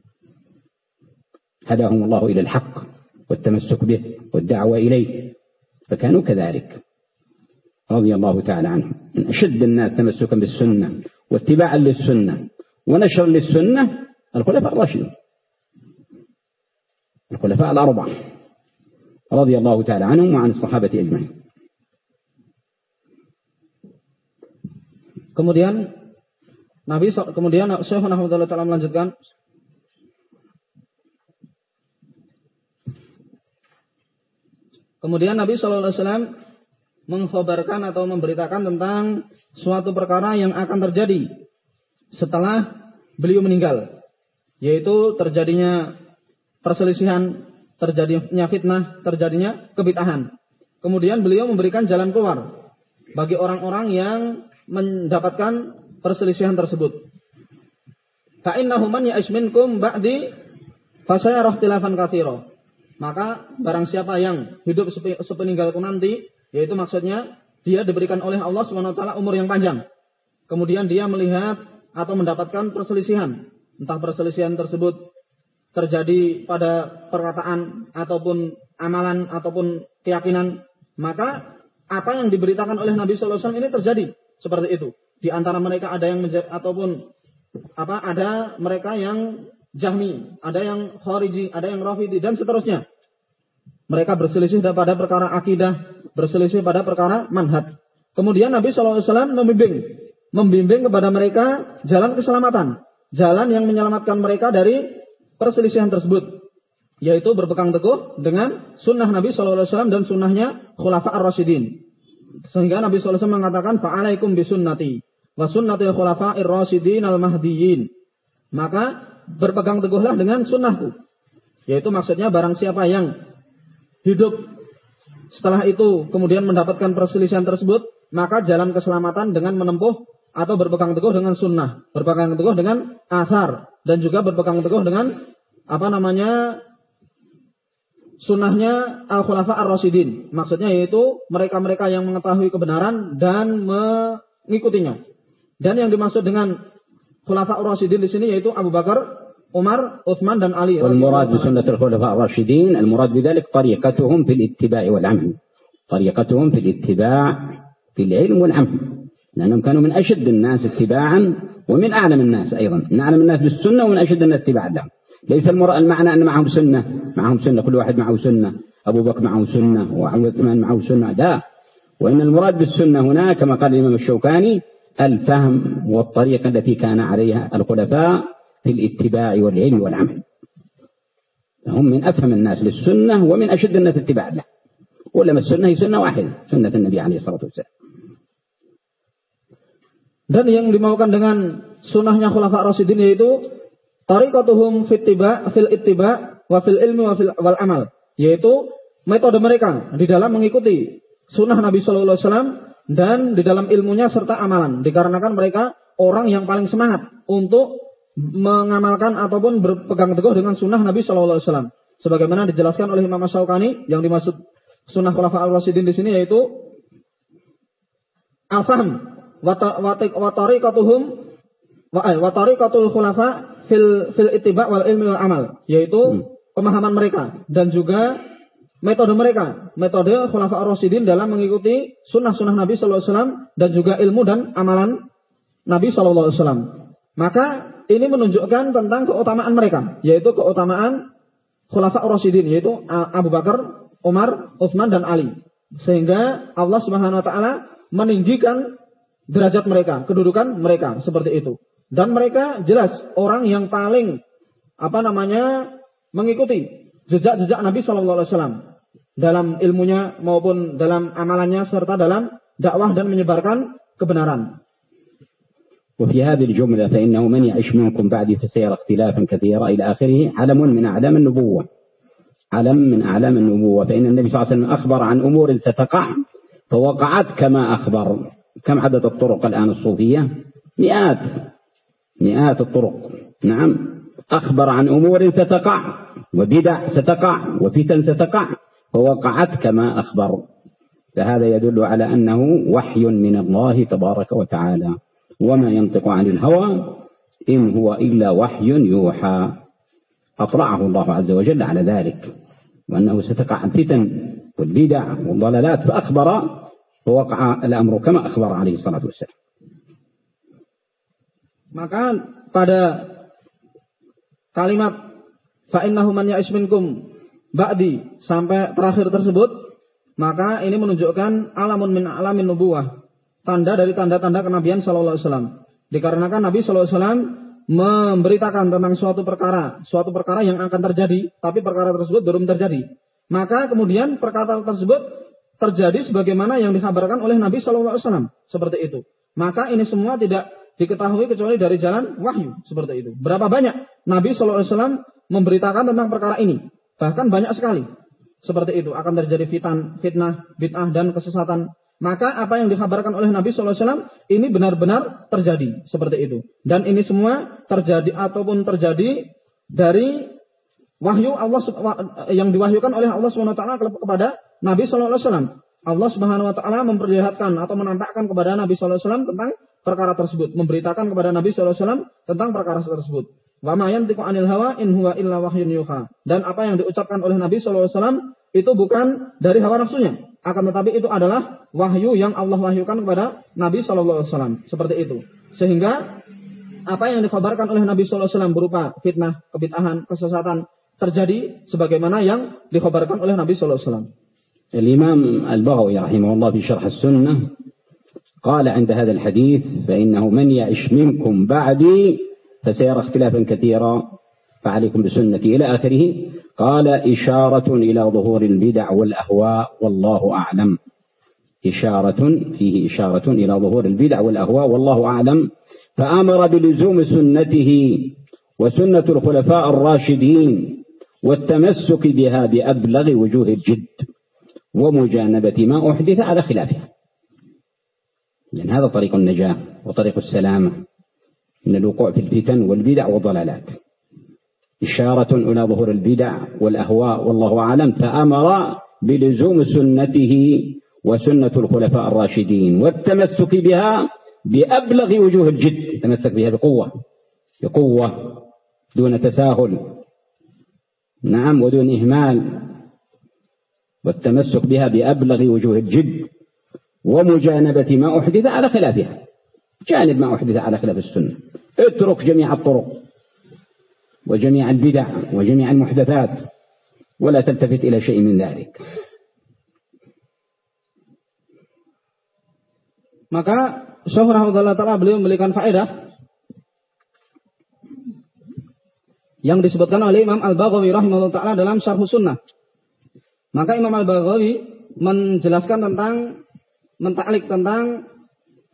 هداهم الله إلى الحق والتمسك به والدعوة إليه. فكانوا كذلك. رضي الله تعالى عنهم. من أشد الناس تمسكا بالسنة واتباعا للسنة ونشرا للسنة الخلفاء الراشدون. الخلفاء الأربعة. رضي الله تعالى عنهم وعن الصحابة أجمعين Kemudian Nabi kemudian Syekh Nahmudullah Ta'ala melanjutkan Kemudian Nabi Shallallahu Alaihi Wasallam mengkhabarkan atau memberitakan tentang suatu perkara yang akan terjadi setelah beliau meninggal, yaitu terjadinya perselisihan, terjadinya fitnah, terjadinya kebitahan. Kemudian beliau memberikan jalan keluar bagi orang-orang yang mendapatkan perselisihan tersebut. Fa'innahu man ba'di katsira. Maka barang siapa yang hidup sepeninggalku nanti, yaitu maksudnya dia diberikan oleh Allah taala umur yang panjang. Kemudian dia melihat atau mendapatkan perselisihan, entah perselisihan tersebut terjadi pada perkataan ataupun amalan ataupun keyakinan, maka apa yang diberitakan oleh Nabi Sallallahu Alaihi Wasallam ini terjadi seperti itu. Di antara mereka ada yang ataupun apa ada mereka yang jahmi, ada yang khariji, ada yang rafidi dan seterusnya. Mereka berselisih pada perkara akidah, berselisih pada perkara manhaj. Kemudian Nabi SAW membimbing, membimbing kepada mereka jalan keselamatan, jalan yang menyelamatkan mereka dari perselisihan tersebut, yaitu berpegang teguh dengan sunnah Nabi SAW dan sunnahnya Khulafa ar-Rasyidin. Sehingga Nabi SAW mengatakan fa'alaikum bisunnati wa sunnatil khulafa'ir rasyidin al-mahdiyyin. Maka berpegang teguhlah dengan sunnahku. Yaitu maksudnya barang siapa yang hidup setelah itu kemudian mendapatkan perselisihan tersebut, maka jalan keselamatan dengan menempuh atau berpegang teguh dengan sunnah, berpegang teguh dengan asar, dan juga berpegang teguh dengan apa namanya sunnahnya al-khulafa ar-rasyidin. Maksudnya yaitu mereka-mereka yang mengetahui kebenaran dan mengikutinya. Dan yang dimaksud dengan khulafa ar-rasyidin di sini yaitu Abu Bakar, Umar, Uthman dan Ali. والمراد بسنة الخلفاء الراشدين المراد بذلك طريقتهم في الاتباع والعمل. طريقتهم في الاتباع في العلم والعمل. لأنهم كانوا من أشد الناس اتباعا ومن أعلم الناس أيضا. من أعلم الناس بالسنة ومن أشد الناس اتباعا لهم. ليس المعنى أن معهم سنة. معهم سنة كل واحد معه سنة. أبو بكر معه سنة وعثمان معه سنة. لا. وإن المراد بالسنة هنا كما قال الإمام الشوكاني الفهم والطريقة التي كان عليها الخلفاء في الاتباع والعلم والعمل. هم من أفهم الناس للسنة ومن أشد الناس اتباعا له. ولما السنة هي سنة واحدة سنة النبي عليه الصلاة والسلام. Dan yang dimaukan dengan sunnahnya khulafa rasidin yaitu Tariqatuhum fit tiba fil ittiba wa fil ilmi wa fil wal amal, yaitu metode mereka di dalam mengikuti sunnah Nabi sallallahu alaihi wasallam dan di dalam ilmunya serta amalan. Dikarenakan mereka orang yang paling semangat untuk mengamalkan ataupun berpegang teguh dengan sunnah Nabi Shallallahu Alaihi Wasallam. Sebagaimana dijelaskan oleh Imam Syaukani yang dimaksud sunnah khulafa al rasidin di sini yaitu al-fahm wa tariqatuhum wa tariqatul khulafa fil fil ittiba wal ilmi wal amal yaitu hmm. pemahaman mereka dan juga metode mereka, metode khulafa ar-rasyidin dalam mengikuti sunnah-sunnah Nabi sallallahu alaihi wasallam dan juga ilmu dan amalan Nabi sallallahu alaihi wasallam. Maka ini menunjukkan tentang keutamaan mereka, yaitu keutamaan khulafa ar-rasyidin yaitu Abu Bakar, Umar, Utsman dan Ali. Sehingga Allah Subhanahu wa taala meninggikan derajat mereka, kedudukan mereka seperti itu. Dan mereka jelas orang yang paling apa namanya mengikuti jejak-jejak Nabi Shallallahu Alaihi Wasallam dalam ilmunya maupun dalam amalannya serta dalam dakwah dan menyebarkan kebenaran. وفي هذه الجملة فإنه من يعش منكم بعدي فسيرى اختلافا كثيرا إلى آخره علم من أعلام النبوة علم من أعلام النبوة فإن النبي صلى الله عليه وسلم أخبر عن أمور ستقع فوقعت كما أخبر كم عدد الطرق الآن الصوفية مئات مئات الطرق. نعم. أخبر عن أمور ستقع وبدع ستقع وفتن ستقع ووقعت كما أخبر. فهذا يدل على أنه وحي من الله تبارك وتعالى. وما ينطق عن الهوى إن هو إلا وحي يوحى. أطلعه الله عز وجل على ذلك. وأنه ستقع الفتن والبدع والضلالات فأخبر فوقع الأمر كما أخبر عليه الصلاة والسلام. Maka pada kalimat fa'innahu man ya'ish minkum ba'di sampai terakhir tersebut maka ini menunjukkan alamun min alamin nubuwah tanda dari tanda-tanda kenabian sallallahu alaihi wasallam. Dikarenakan Nabi sallallahu alaihi wasallam memberitakan tentang suatu perkara suatu perkara yang akan terjadi tapi perkara tersebut belum terjadi. Maka kemudian perkara tersebut terjadi sebagaimana yang dikabarkan oleh Nabi sallallahu alaihi wasallam seperti itu. Maka ini semua tidak diketahui kecuali dari jalan wahyu seperti itu berapa banyak Nabi sallallahu alaihi wasallam memberitakan tentang perkara ini. Bahkan banyak sekali. Seperti itu. Akan terjadi fitan, fitnah, bid'ah, dan kesesatan. Maka apa yang dikabarkan oleh Nabi SAW ini benar-benar terjadi. Seperti itu. Dan ini semua terjadi ataupun terjadi dari wahyu Allah yang diwahyukan oleh Allah SWT kepada Nabi SAW. Allah Subhanahu wa taala memperlihatkan atau menampakkan kepada Nabi SAW tentang perkara tersebut, memberitakan kepada Nabi SAW tentang perkara tersebut. Wa ma anil hawa in huwa illa wahyun yuha. Dan apa yang diucapkan oleh Nabi SAW itu bukan dari hawa nafsunya, akan tetapi itu adalah wahyu yang Allah wahyukan kepada Nabi SAW. Seperti itu. Sehingga apa yang dikabarkan oleh Nabi SAW berupa fitnah, kebitahan kesesatan terjadi sebagaimana yang dikabarkan oleh Nabi SAW. alaihi wasallam. Al-Imam Al-Baghawi rahimahullah di syarh sunnah. قال عند هذا الحديث فإنه من يعش منكم بعدي فسيرى اختلافا كثيرا فعليكم بسنتي إلى آخره. قال إشارة إلى ظهور البدع والأهواء والله أعلم. إشارة فيه إشارة إلى ظهور البدع والأهواء والله أعلم. فأمر بلزوم سنته وسنة الخلفاء الراشدين والتمسك بها بأبلغ وجوه الجد ومجانبة ما أحدث على خلافها. لأن هذا طريق النجاة وطريق السلامة. من الوقوع في الفتن والبدع والضلالات. إشارة إلى ظهور البدع والأهواء والله أعلم فأمر بلزوم سنته وسنة الخلفاء الراشدين والتمسك بها بأبلغ وجوه الجد. تمسك بها بقوة بقوة دون تساهل. نعم ودون إهمال. والتمسك بها بأبلغ وجوه الجد. ومجانبة ما أحدث على خلافها جانب ما أحدث على خلاف السنة اترك جميع الطرق وجميع البدع وجميع المحدثات ولا تلتفت إلى شيء من ذلك Maka Syekh rahimahullah taala beliau memberikan faedah yang disebutkan oleh Imam Al-Baghawi rahimahullah taala dalam Syarh Sunnah. Maka Imam Al-Baghawi menjelaskan tentang mentaklik tentang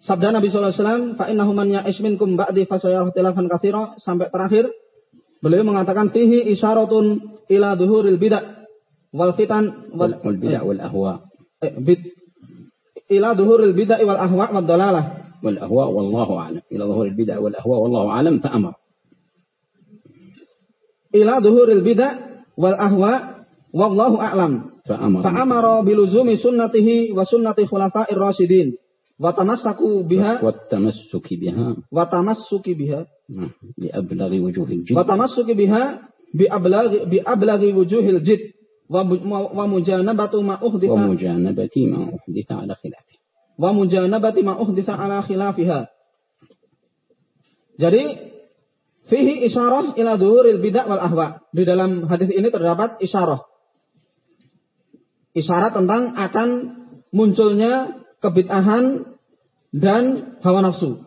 sabda Nabi sallallahu alaihi wasallam, "Fa innahu ba'di sampai terakhir. Beliau mengatakan fihi isyaratun ila duhuril bid'ah wal fitan wal, wal bid'ah wal ahwa. Eh, bid, ila duhuril bid'ah wal ahwa wad dalalah. Wal ahwa wallahu a'lam. Ila duhuril bid'ah wal ahwa wallahu a'lam fa amar. Ila duhuril bid'ah wal ahwa wallahu a'lam. فأمر Fa'amara biluzumi sunnatihi wa sunnati khulafa'ir rasyidin. Wa tamassaku biha والتمسك بها wa tamassuki biha نعم، لأبلغ وجوه الجد wa tamassuki biha bi ablaghi bi ablaghi wujuhil jid wa mu- wa mujanabatu ma uhditha ومجانبة ما أحدث على خلافه wa mujanabati ma uhditha ala khilafiha. Jadi fihi isyarah ila dhuhuril bid'ah wal ahwa. Di dalam hadis ini terdapat isyarah. Isyarat tentang akan munculnya kebid'ahan dan hawa nafsu.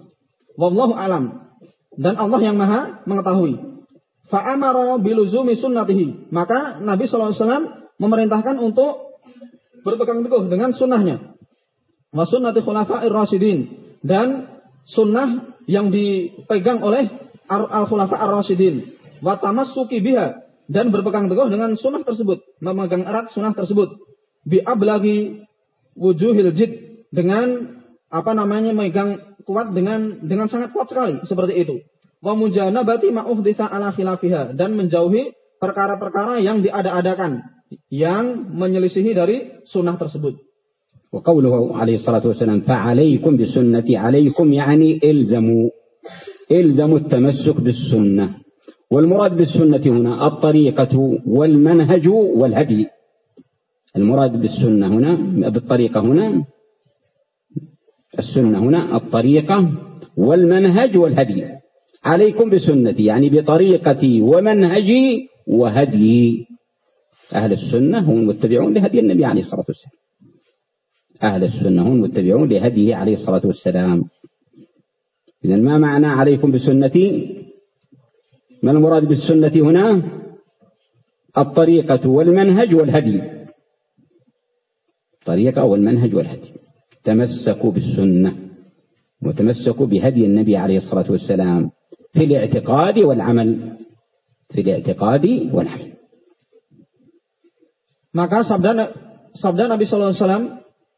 Wallahu alam. Dan Allah yang maha mengetahui. Fa'amara biluzumi sunnatihi. Maka Nabi SAW memerintahkan untuk berpegang teguh dengan sunnahnya wa sunnati khulafa'ir rasyidin dan sunnah yang dipegang oleh al khulafa'ir rasyidin wa tamassuki biha dan berpegang teguh dengan sunnah tersebut memegang erat sunnah tersebut bi ablagi wujuhil jid dengan apa namanya megang kuat dengan dengan sangat kuat sekali seperti itu wa mujanabati ma uhditha ala khilafiha dan menjauhi perkara-perkara yang diada-adakan yang menyelisihi dari sunnah tersebut وقوله عليه الصلاة والسلام فعليكم بسنتي عليكم يعني إلزموا إلزموا التمسك بالسنة والمراد بالسنة هنا الطريقة والمنهج والهدي المراد بالسنة هنا بالطريقة هنا السنة هنا الطريقة والمنهج والهدي. عليكم بسنتي يعني بطريقتي ومنهجي وهدي. أهل السنة هم المتبعون لهدي النبي عليه الصلاة والسلام. أهل السنة هم المتبعون لهديه عليه الصلاة والسلام. إذا ما معنى عليكم بسنتي؟ ما المراد بالسنة هنا؟ الطريقة والمنهج والهدي. الطريقة والمنهج والهدي تمسكوا بالسنة وتمسكوا بهدي النبي عليه الصلاة والسلام في الاعتقاد والعمل في الاعتقاد والعمل Maka sabda sabda Nabi sallallahu alaihi wasallam,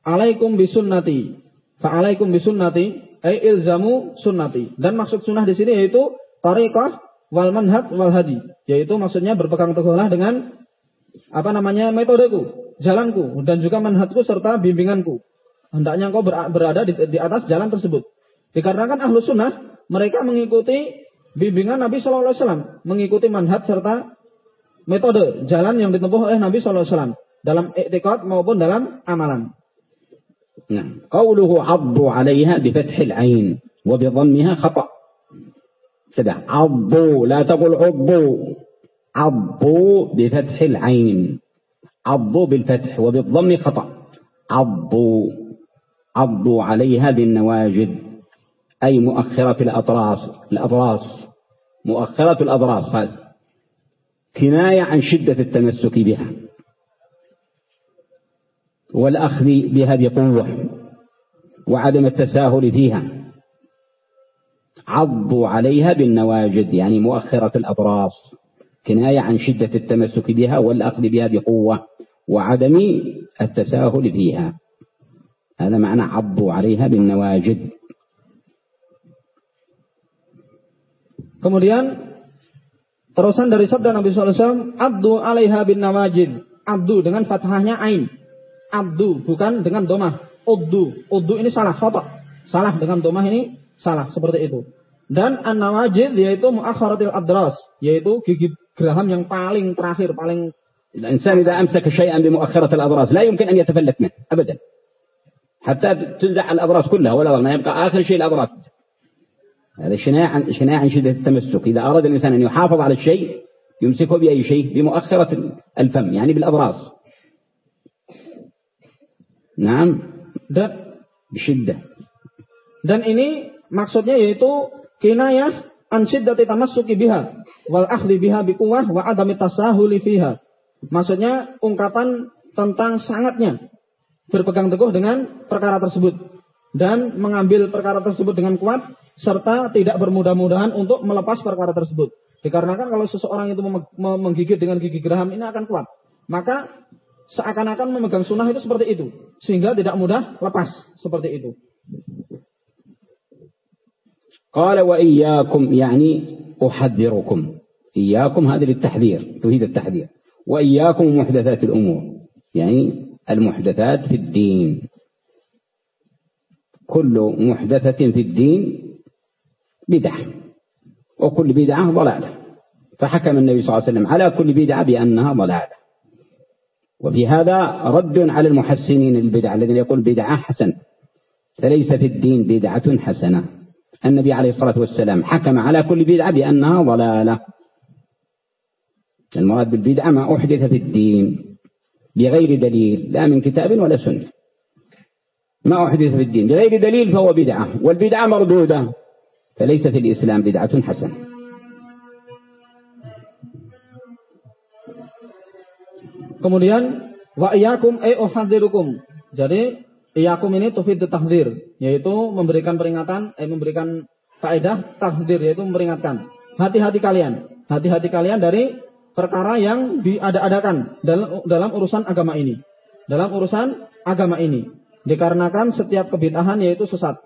"Alaikum bisunnati." Fa alaikum bisunnati ay ilzamu sunnati. Dan maksud sunnah di sini yaitu tariqah wal manhaj wal hadi, yaitu maksudnya berpegang teguhlah dengan apa namanya metodeku, jalanku dan juga manhajku serta bimbinganku. Hendaknya engkau ber- berada di, di atas jalan tersebut. Dikarenakan ahlu sunnah mereka mengikuti bimbingan Nabi Shallallahu Alaihi Wasallam, mengikuti manhaj serta metode jalan yang ditempuh oleh Nabi Shallallahu Alaihi Wasallam dalam etikot maupun dalam amalan. نعم قوله عضوا عليها بفتح العين وبضمها خطأ كذا عضوا لا تقول عضوا عضوا بفتح العين. عضوا بالفتح وبالضم خطأ. عضوا عضوا عليها بالنواجد أي مؤخرة الأطراس. الأضراس مؤخرة الأضراس هذا كناية عن شدة التمسك بها. والأخذ بها بقوة. وعدم التساهل فيها. عضوا عليها بالنواجد يعني مؤخرة الأضراس كناية عن شدة التمسك بها والأخذ بها بقوة وعدم التساهل فيها هذا معنى عضوا عليها بالنواجد Kemudian terusan dari sabda Nabi SAW, Abdu alaiha bin nawajid. Abdu dengan fathahnya ain. Abdu bukan dengan domah. Uddu. Uddu ini salah, khata. Salah dengan domah ini salah seperti itu. Dan an nawajid yaitu muakharatil adras, yaitu gigi geraham yang paling terakhir, paling الإنسان إذا أمسك شيئا بمؤخرة الأضراس لا يمكن أن يتفلت منه أبدا. حتى تنزع الأضراس كلها ولا ما يبقى آخر شيء الأضراس هذا شناع شناع عن شدة التمسك. إذا أراد الإنسان أن يحافظ على الشيء يمسكه بأي شيء؟ بمؤخرة الفم يعني بالأضراس نعم. Dan بشدة. Dan ini maksudnya yaitu kinayah an syiddati tamassuki biha wal akhli biha biquwah wa adami tasahuli fiha. Maksudnya ungkapan tentang sangatnya berpegang teguh dengan perkara tersebut dan mengambil perkara tersebut dengan kuat serta tidak bermudah-mudahan untuk melepas perkara tersebut. Dikarenakan kalau seseorang itu menggigit dengan gigi geraham ini akan kuat. Maka seakan-akan memegang sunnah itu seperti itu. Sehingga tidak mudah lepas seperti itu. قال وإياكم يعني أحذركم. إياكم هذا للتحذير تفيد التحذير. وإياكم محدثات الأمور يعني المحدثات في الدين. كل محدثة في الدين بدعة وكل بدعة ضلالة. فحكم النبي صلى الله عليه وسلم على كل بدعة بأنها ضلالة. وفي هذا رد على المحسنين البدع الذين يقول بدعة حسن فليس في الدين بدعة حسنة. النبي عليه الصلاة والسلام. حكم على كل بدعة بأنها ضلالة. المراد بالبدعة ما أحدث في الدين بغير دليل لا من كتاب ولا سنة. ما أحدث في الدين بغير دليل فهو بدعة والبدعة مردودة فليس في الإسلام بدعة حسنة. Kemudian wa iyyakum ay uhadzirukum. Jadi iyyakum ini tufid tahdzir, yaitu memberikan peringatan, eh memberikan faedah tahdzir yaitu memperingatkan. Hati-hati kalian, hati-hati kalian dari perkara yang diada-adakan dalam dalam urusan agama ini. Dalam urusan agama ini. Dikarenakan setiap kebid'ahan yaitu sesat.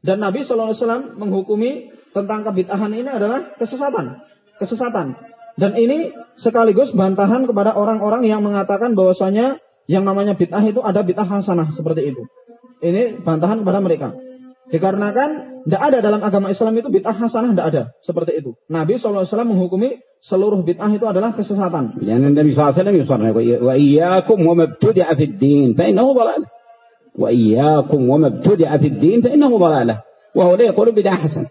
Dan Nabi SAW menghukumi tentang kebid'ahan ini adalah kesesatan. Kesesatan. Dan ini sekaligus bantahan kepada orang-orang yang mengatakan bahwasanya yang namanya bid'ah itu ada bid'ah hasanah seperti itu. Ini bantahan kepada mereka. Dikarenakan tidak ada dalam agama Islam itu bid'ah hasanah tidak ada seperti itu. Nabi saw menghukumi seluruh bid'ah itu adalah kesesatan. Ya Nabi saw yusarna wa iyyakum wa mabtadi'a fid din fa innahu dhalalah. Wa iyyakum wa mabtadi'a fid din fa innahu dhalalah. Wa huwa yaqulu bid'ah hasan.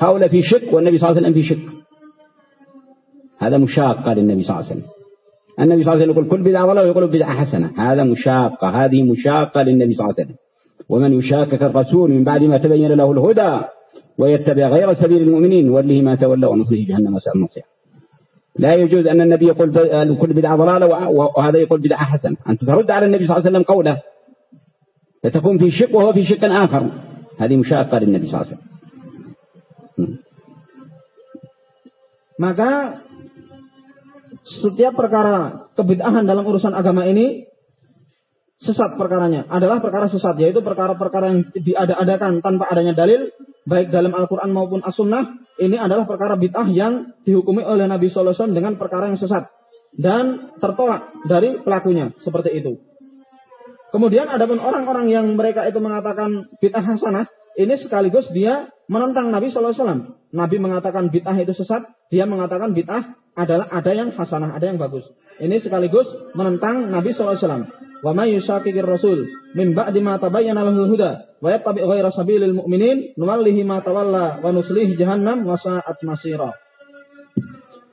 Haula fi syirk wa Nabi saw fi syirk. Hada musyaqqa lin Nabi saw. النبي صلى الله عليه وسلم يقول كل بدعة ضلالة ويقول بدعة حسنة. هذا مشاقة هذه مشاقة للنبي صلى الله عليه وسلم. ومن يشاكك الرسول من بعد ما تبين له الهدى ويتبع غير سبيل المؤمنين وله ما تولى ونصله جهنم وساء المصير. لا يجوز أن النبي يقول كل بدعة ضلالة وهذا يقول بدعة حسنة. أنت ترد على النبي صلى الله عليه وسلم قوله. فتكون في شق وهو في شق آخر. هذه مشاقة للنبي صلى الله عليه وسلم. Maka setiap perkara kebid'ahan dalam urusan agama ini sesat perkaranya adalah perkara sesat yaitu perkara-perkara yang diada-adakan tanpa adanya dalil baik dalam Al-Qur'an maupun As-Sunnah ini adalah perkara bid'ah yang dihukumi oleh Nabi sallallahu wasallam dengan perkara yang sesat dan tertolak dari pelakunya seperti itu. Kemudian ada pun orang-orang yang mereka itu mengatakan bid'ah hasanah ini sekaligus dia menentang Nabi wasallam. Nabi mengatakan bid'ah itu sesat, dia mengatakan bid'ah adalah ada yang hasanah, ada yang bagus. Ini sekaligus menentang Nabi SAW. Wa may yushaqiqir rasul min ba'di ma tabayyana lahu huda wa yattabi' ghayra sabilil mu'minin nuwallihi ma tawalla wa nuslihi jahannam wa sa'at masira.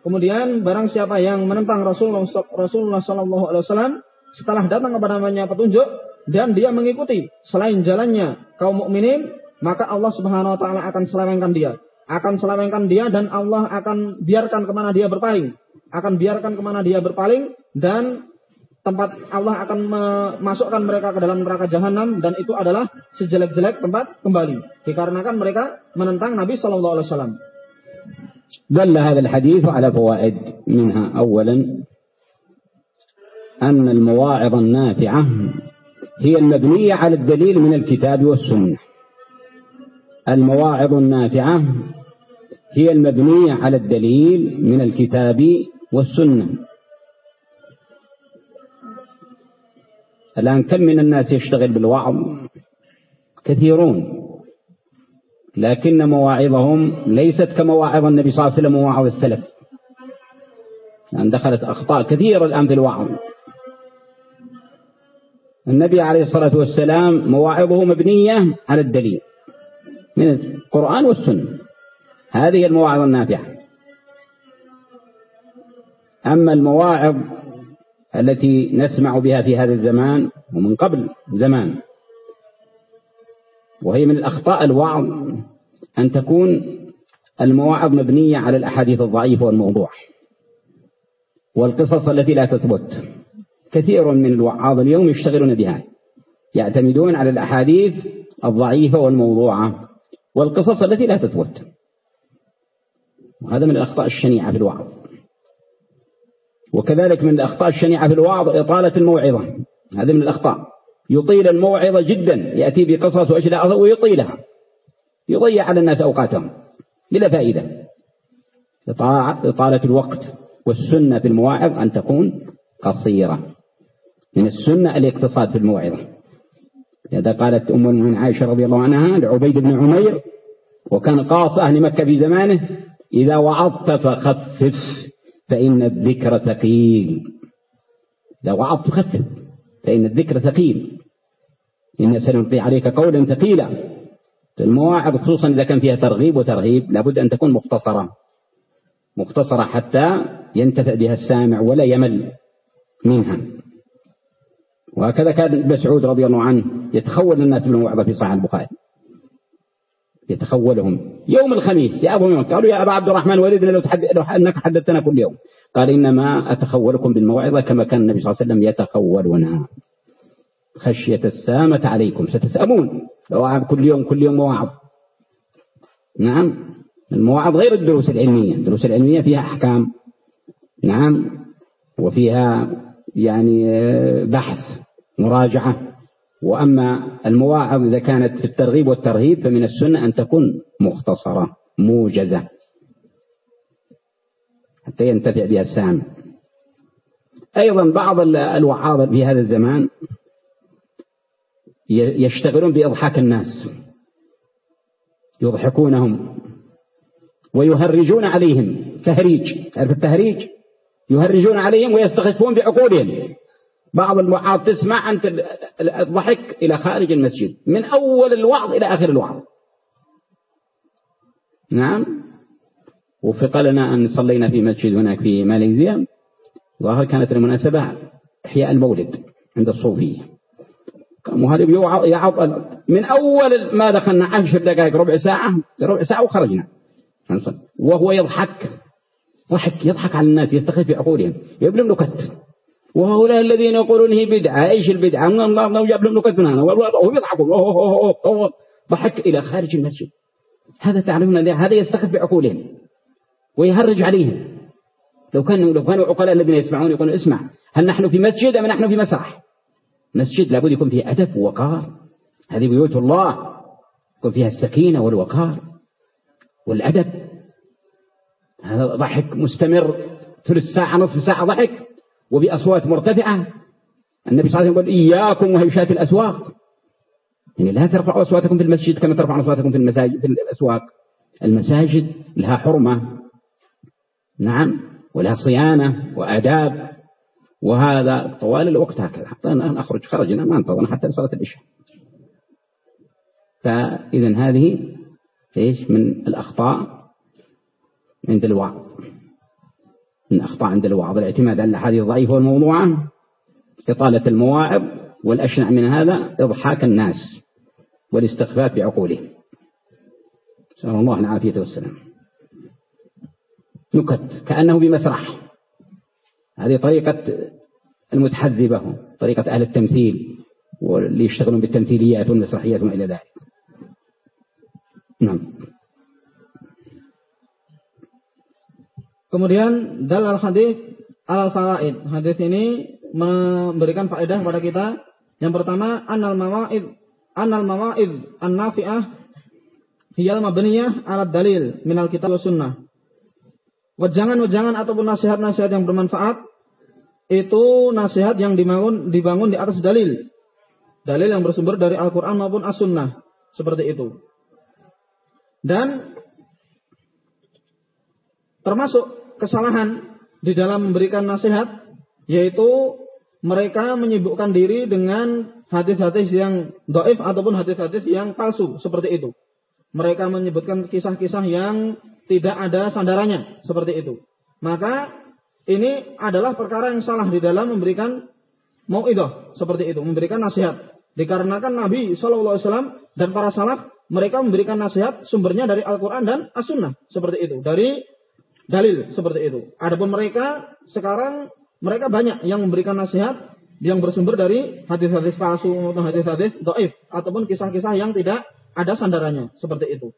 Kemudian barang siapa yang menentang Rasulullah Rasulullah sallallahu alaihi wasallam setelah datang kepadanya petunjuk dan dia mengikuti selain jalannya kaum mukminin, maka Allah Subhanahu wa taala akan selewengkan dia akan selewengkan dia dan Allah akan biarkan kemana dia berpaling. Akan biarkan kemana dia berpaling dan tempat Allah akan memasukkan mereka ke dalam neraka jahanam dan itu adalah sejelek-jelek tempat kembali. Dikarenakan mereka menentang Nabi Shallallahu Alaihi Wasallam. دل هذا الحديث على فوائد منها أولا أن المواعظ النافعة هي المبنية على الدليل من الكتاب والسنة المواعظ النافعة هي المبنية على الدليل من الكتاب والسنة. الآن كم من الناس يشتغل بالوعظ؟ كثيرون. لكن مواعظهم ليست كمواعظ النبي صلى الله عليه وسلم ومواعظ السلف. يعني دخلت أخطاء كثيرة الآن في الوعظ. النبي عليه الصلاة والسلام مواعظه مبنية على الدليل. من القرآن والسنة. هذه المواعظ النافعة. أما المواعظ التي نسمع بها في هذا الزمان ومن قبل زمان وهي من الأخطاء الوعظ أن تكون المواعظ مبنية على الأحاديث الضعيفة والموضوع والقصص التي لا تثبت. كثير من الوعاظ اليوم يشتغلون بها يعتمدون على الأحاديث الضعيفة والموضوعة. والقصص التي لا تثبت. وهذا من الأخطاء الشنيعة في الوعظ. وكذلك من الأخطاء الشنيعة في الوعظ إطالة الموعظة هذا من الأخطاء. يطيل الموعظة جدا. يأتي بقصص وأشياء ويطيلها. يضيع على الناس أوقاتهم. بلا فائدة. إطالة الوقت والسنة في المواعظ أن تكون قصيرة. من السنة الاقتصاد في الموعظة. لذا قالت أم المؤمنين عائشة رضي الله عنها لعبيد بن عمير وكان قاص أهل مكة في زمانه إذا وعظت فخفف فإن الذكر ثقيل. إذا وعظت خفف فإن الذكر ثقيل. إن سنلقي عليك قولا ثقيلا. المواعظ خصوصا إذا كان فيها ترغيب وترهيب لابد أن تكون مختصرة. مختصرة حتى ينتفع بها السامع ولا يمل منها. وهكذا كان ابن مسعود رضي الله عنه يتخول الناس بالموعظة في صحيح البخاري. يتخولهم. يوم الخميس يا أبو يوم قالوا يا أبا عبد الرحمن ولدنا لو, تحد... لو أنك حدثنا كل يوم. قال إنما أتخولكم بالموعظة كما كان النبي صلى الله عليه وسلم يتخولنا. خشية السامة عليكم. ستسأمون. لو كل يوم كل يوم مواعظ نعم. المواعظ غير الدروس العلمية. الدروس العلمية فيها أحكام. نعم. وفيها يعني بحث. مراجعة. وأما المواعظ إذا كانت في الترغيب والترهيب فمن السنة أن تكون مختصرة موجزة. حتى ينتفع بها السام أيضا بعض الوعاظ في هذا الزمان يشتغلون بإضحاك الناس. يضحكونهم. ويهرجون عليهم. تهريج. التهريج؟ يهرجون عليهم ويستخفون بعقولهم. بعض الوعاظ تسمع أنت الضحك إلى خارج المسجد. من أول الوعظ إلى آخر الوعظ. نعم. وفق لنا أن صلينا في مسجد هناك في ماليزيا. ظاهر كانت المناسبة إحياء المولد عند الصوفية. وهذا يعظ من أول ما دخلنا عشر دقائق ربع ساعة ربع ساعة وخرجنا. وهو يضحك. ضحك يضحك على الناس يستخف في عقولهم. يبلم نكت. وهؤلاء الذين يقولون هي بدعة. إيش البدعة؟ من الله جاب لهم نكت من هنا وهو يضحكوا ضحك إلى خارج المسجد. هذا تعلمون هذا يستخف بعقولهم ويهرج عليهم. لو كانوا لو كانوا عقلاء الذين يسمعون يقولون اسمع هل نحن في مسجد أم نحن في مسرح؟ مسجد لابد يكون فيه أدب ووقار. هذه بيوت الله. يكون فيها السكينة والوقار والأدب. هذا ضحك مستمر. ثلث ساعة نصف ساعة ضحك. وبأصوات مرتفعة. النبي صلى الله عليه وسلم يقول إياكم وهيشات الأسواق. يعني لا ترفعوا أصواتكم في المسجد كما ترفعون أصواتكم في المساجد في الأسواق. المساجد لها حرمة. نعم ولها صيانة وآداب. وهذا طوال الوقت هكذا. حتى أن أخرج خرجنا ما انتظرنا حتى صلاة العشاء. فإذا هذه إيش؟ من الأخطاء عند الوعظ. من أخطاء عند الوعظ. الاعتماد على الأحاديث الضعيفة والموضوعة إطالة المواعظ والأشنع من هذا إضحاك الناس والاستخفاف بعقولهم. نسأل الله العافية والسلام. نكت كأنه بمسرح. هذه طريقة المتحزبة طريقة أهل التمثيل واللي يشتغلون بالتمثيليات والمسرحيات وما إلى ذلك. نعم. Kemudian dalal hadis al fawaid. Hadis ini memberikan faedah kepada kita. Yang pertama, anal mawaid anal mawaid an-nafi'ah hiyal mabniyah ala dalil minal kitab wa sunnah. Wajangan-wajangan ataupun nasihat-nasihat yang bermanfaat itu nasihat yang dibangun dibangun di atas dalil. Dalil yang bersumber dari Al-Qur'an maupun As-Sunnah. Seperti itu. Dan termasuk kesalahan di dalam memberikan nasihat yaitu mereka menyibukkan diri dengan hadis-hadis yang doif ataupun hadis-hadis yang palsu seperti itu. Mereka menyebutkan kisah-kisah yang tidak ada sandarannya seperti itu. Maka ini adalah perkara yang salah di dalam memberikan mau'idah seperti itu, memberikan nasihat. Dikarenakan Nabi SAW dan para salaf mereka memberikan nasihat sumbernya dari Al-Quran dan As-Sunnah seperti itu, dari dalil seperti itu. Adapun mereka sekarang mereka banyak yang memberikan nasihat yang bersumber dari hadis-hadis palsu atau hadis-hadis doif ataupun kisah-kisah yang tidak ada sandarannya seperti itu.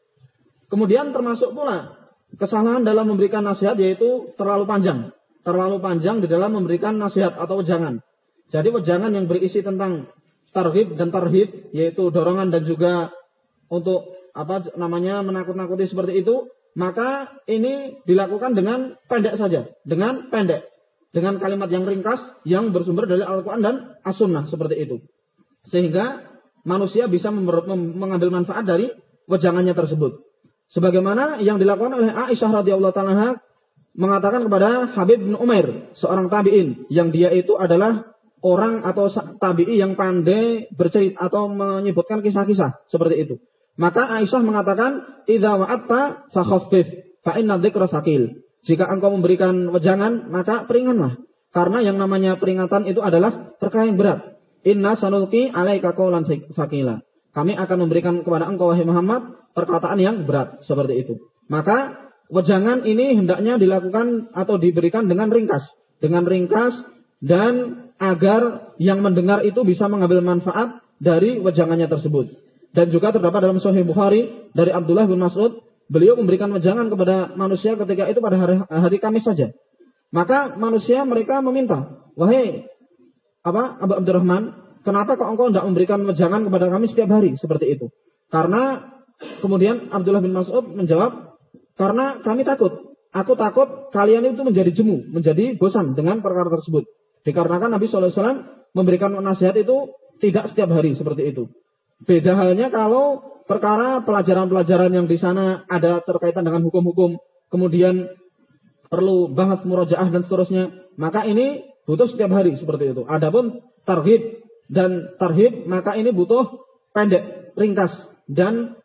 Kemudian termasuk pula kesalahan dalam memberikan nasihat yaitu terlalu panjang. terlalu panjang di dalam memberikan nasihat atau wejangan. Jadi wejangan yang berisi tentang tarhib dan tarhib yaitu dorongan dan juga untuk apa namanya menakut-nakuti seperti itu, maka ini dilakukan dengan pendek saja, dengan pendek, dengan kalimat yang ringkas yang bersumber dari Al-Qur'an dan As-Sunnah seperti itu. Sehingga manusia bisa mengambil manfaat dari wejangannya tersebut. Sebagaimana yang dilakukan oleh Aisyah radhiyallahu taala mengatakan kepada Habib bin Umair, seorang tabi'in yang dia itu adalah orang atau tabi'i yang pandai bercerita atau menyebutkan kisah-kisah seperti itu. Maka Aisyah mengatakan, "Idza wa'atta fa khaffif, fa inna dzikra sakil." Jika engkau memberikan wejangan, maka peringanlah. Karena yang namanya peringatan itu adalah perkara yang berat. Inna sanulki alaika qawlan sakila. Kami akan memberikan kepada engkau wahai Muhammad perkataan yang berat seperti itu. Maka wejangan ini hendaknya dilakukan atau diberikan dengan ringkas, dengan ringkas dan agar yang mendengar itu bisa mengambil manfaat dari wejangannya tersebut. Dan juga terdapat dalam Sahih Bukhari dari Abdullah bin Mas'ud, beliau memberikan wejangan kepada manusia ketika itu pada hari, hari Kamis saja. Maka manusia mereka meminta, wahai apa Abu Abdurrahman, Kenapa kok engkau tidak memberikan wejangan kepada kami setiap hari seperti itu? Karena kemudian Abdullah bin Mas'ud menjawab, karena kami takut. Aku takut kalian itu menjadi jemu, menjadi bosan dengan perkara tersebut. Dikarenakan Nabi SAW memberikan nasihat itu tidak setiap hari seperti itu. Beda halnya kalau perkara pelajaran-pelajaran yang di sana ada terkaitan dengan hukum-hukum, kemudian perlu bahas murojaah dan seterusnya, maka ini butuh setiap hari seperti itu. Adapun tarhib dan tarhib, maka ini butuh pendek, ringkas dan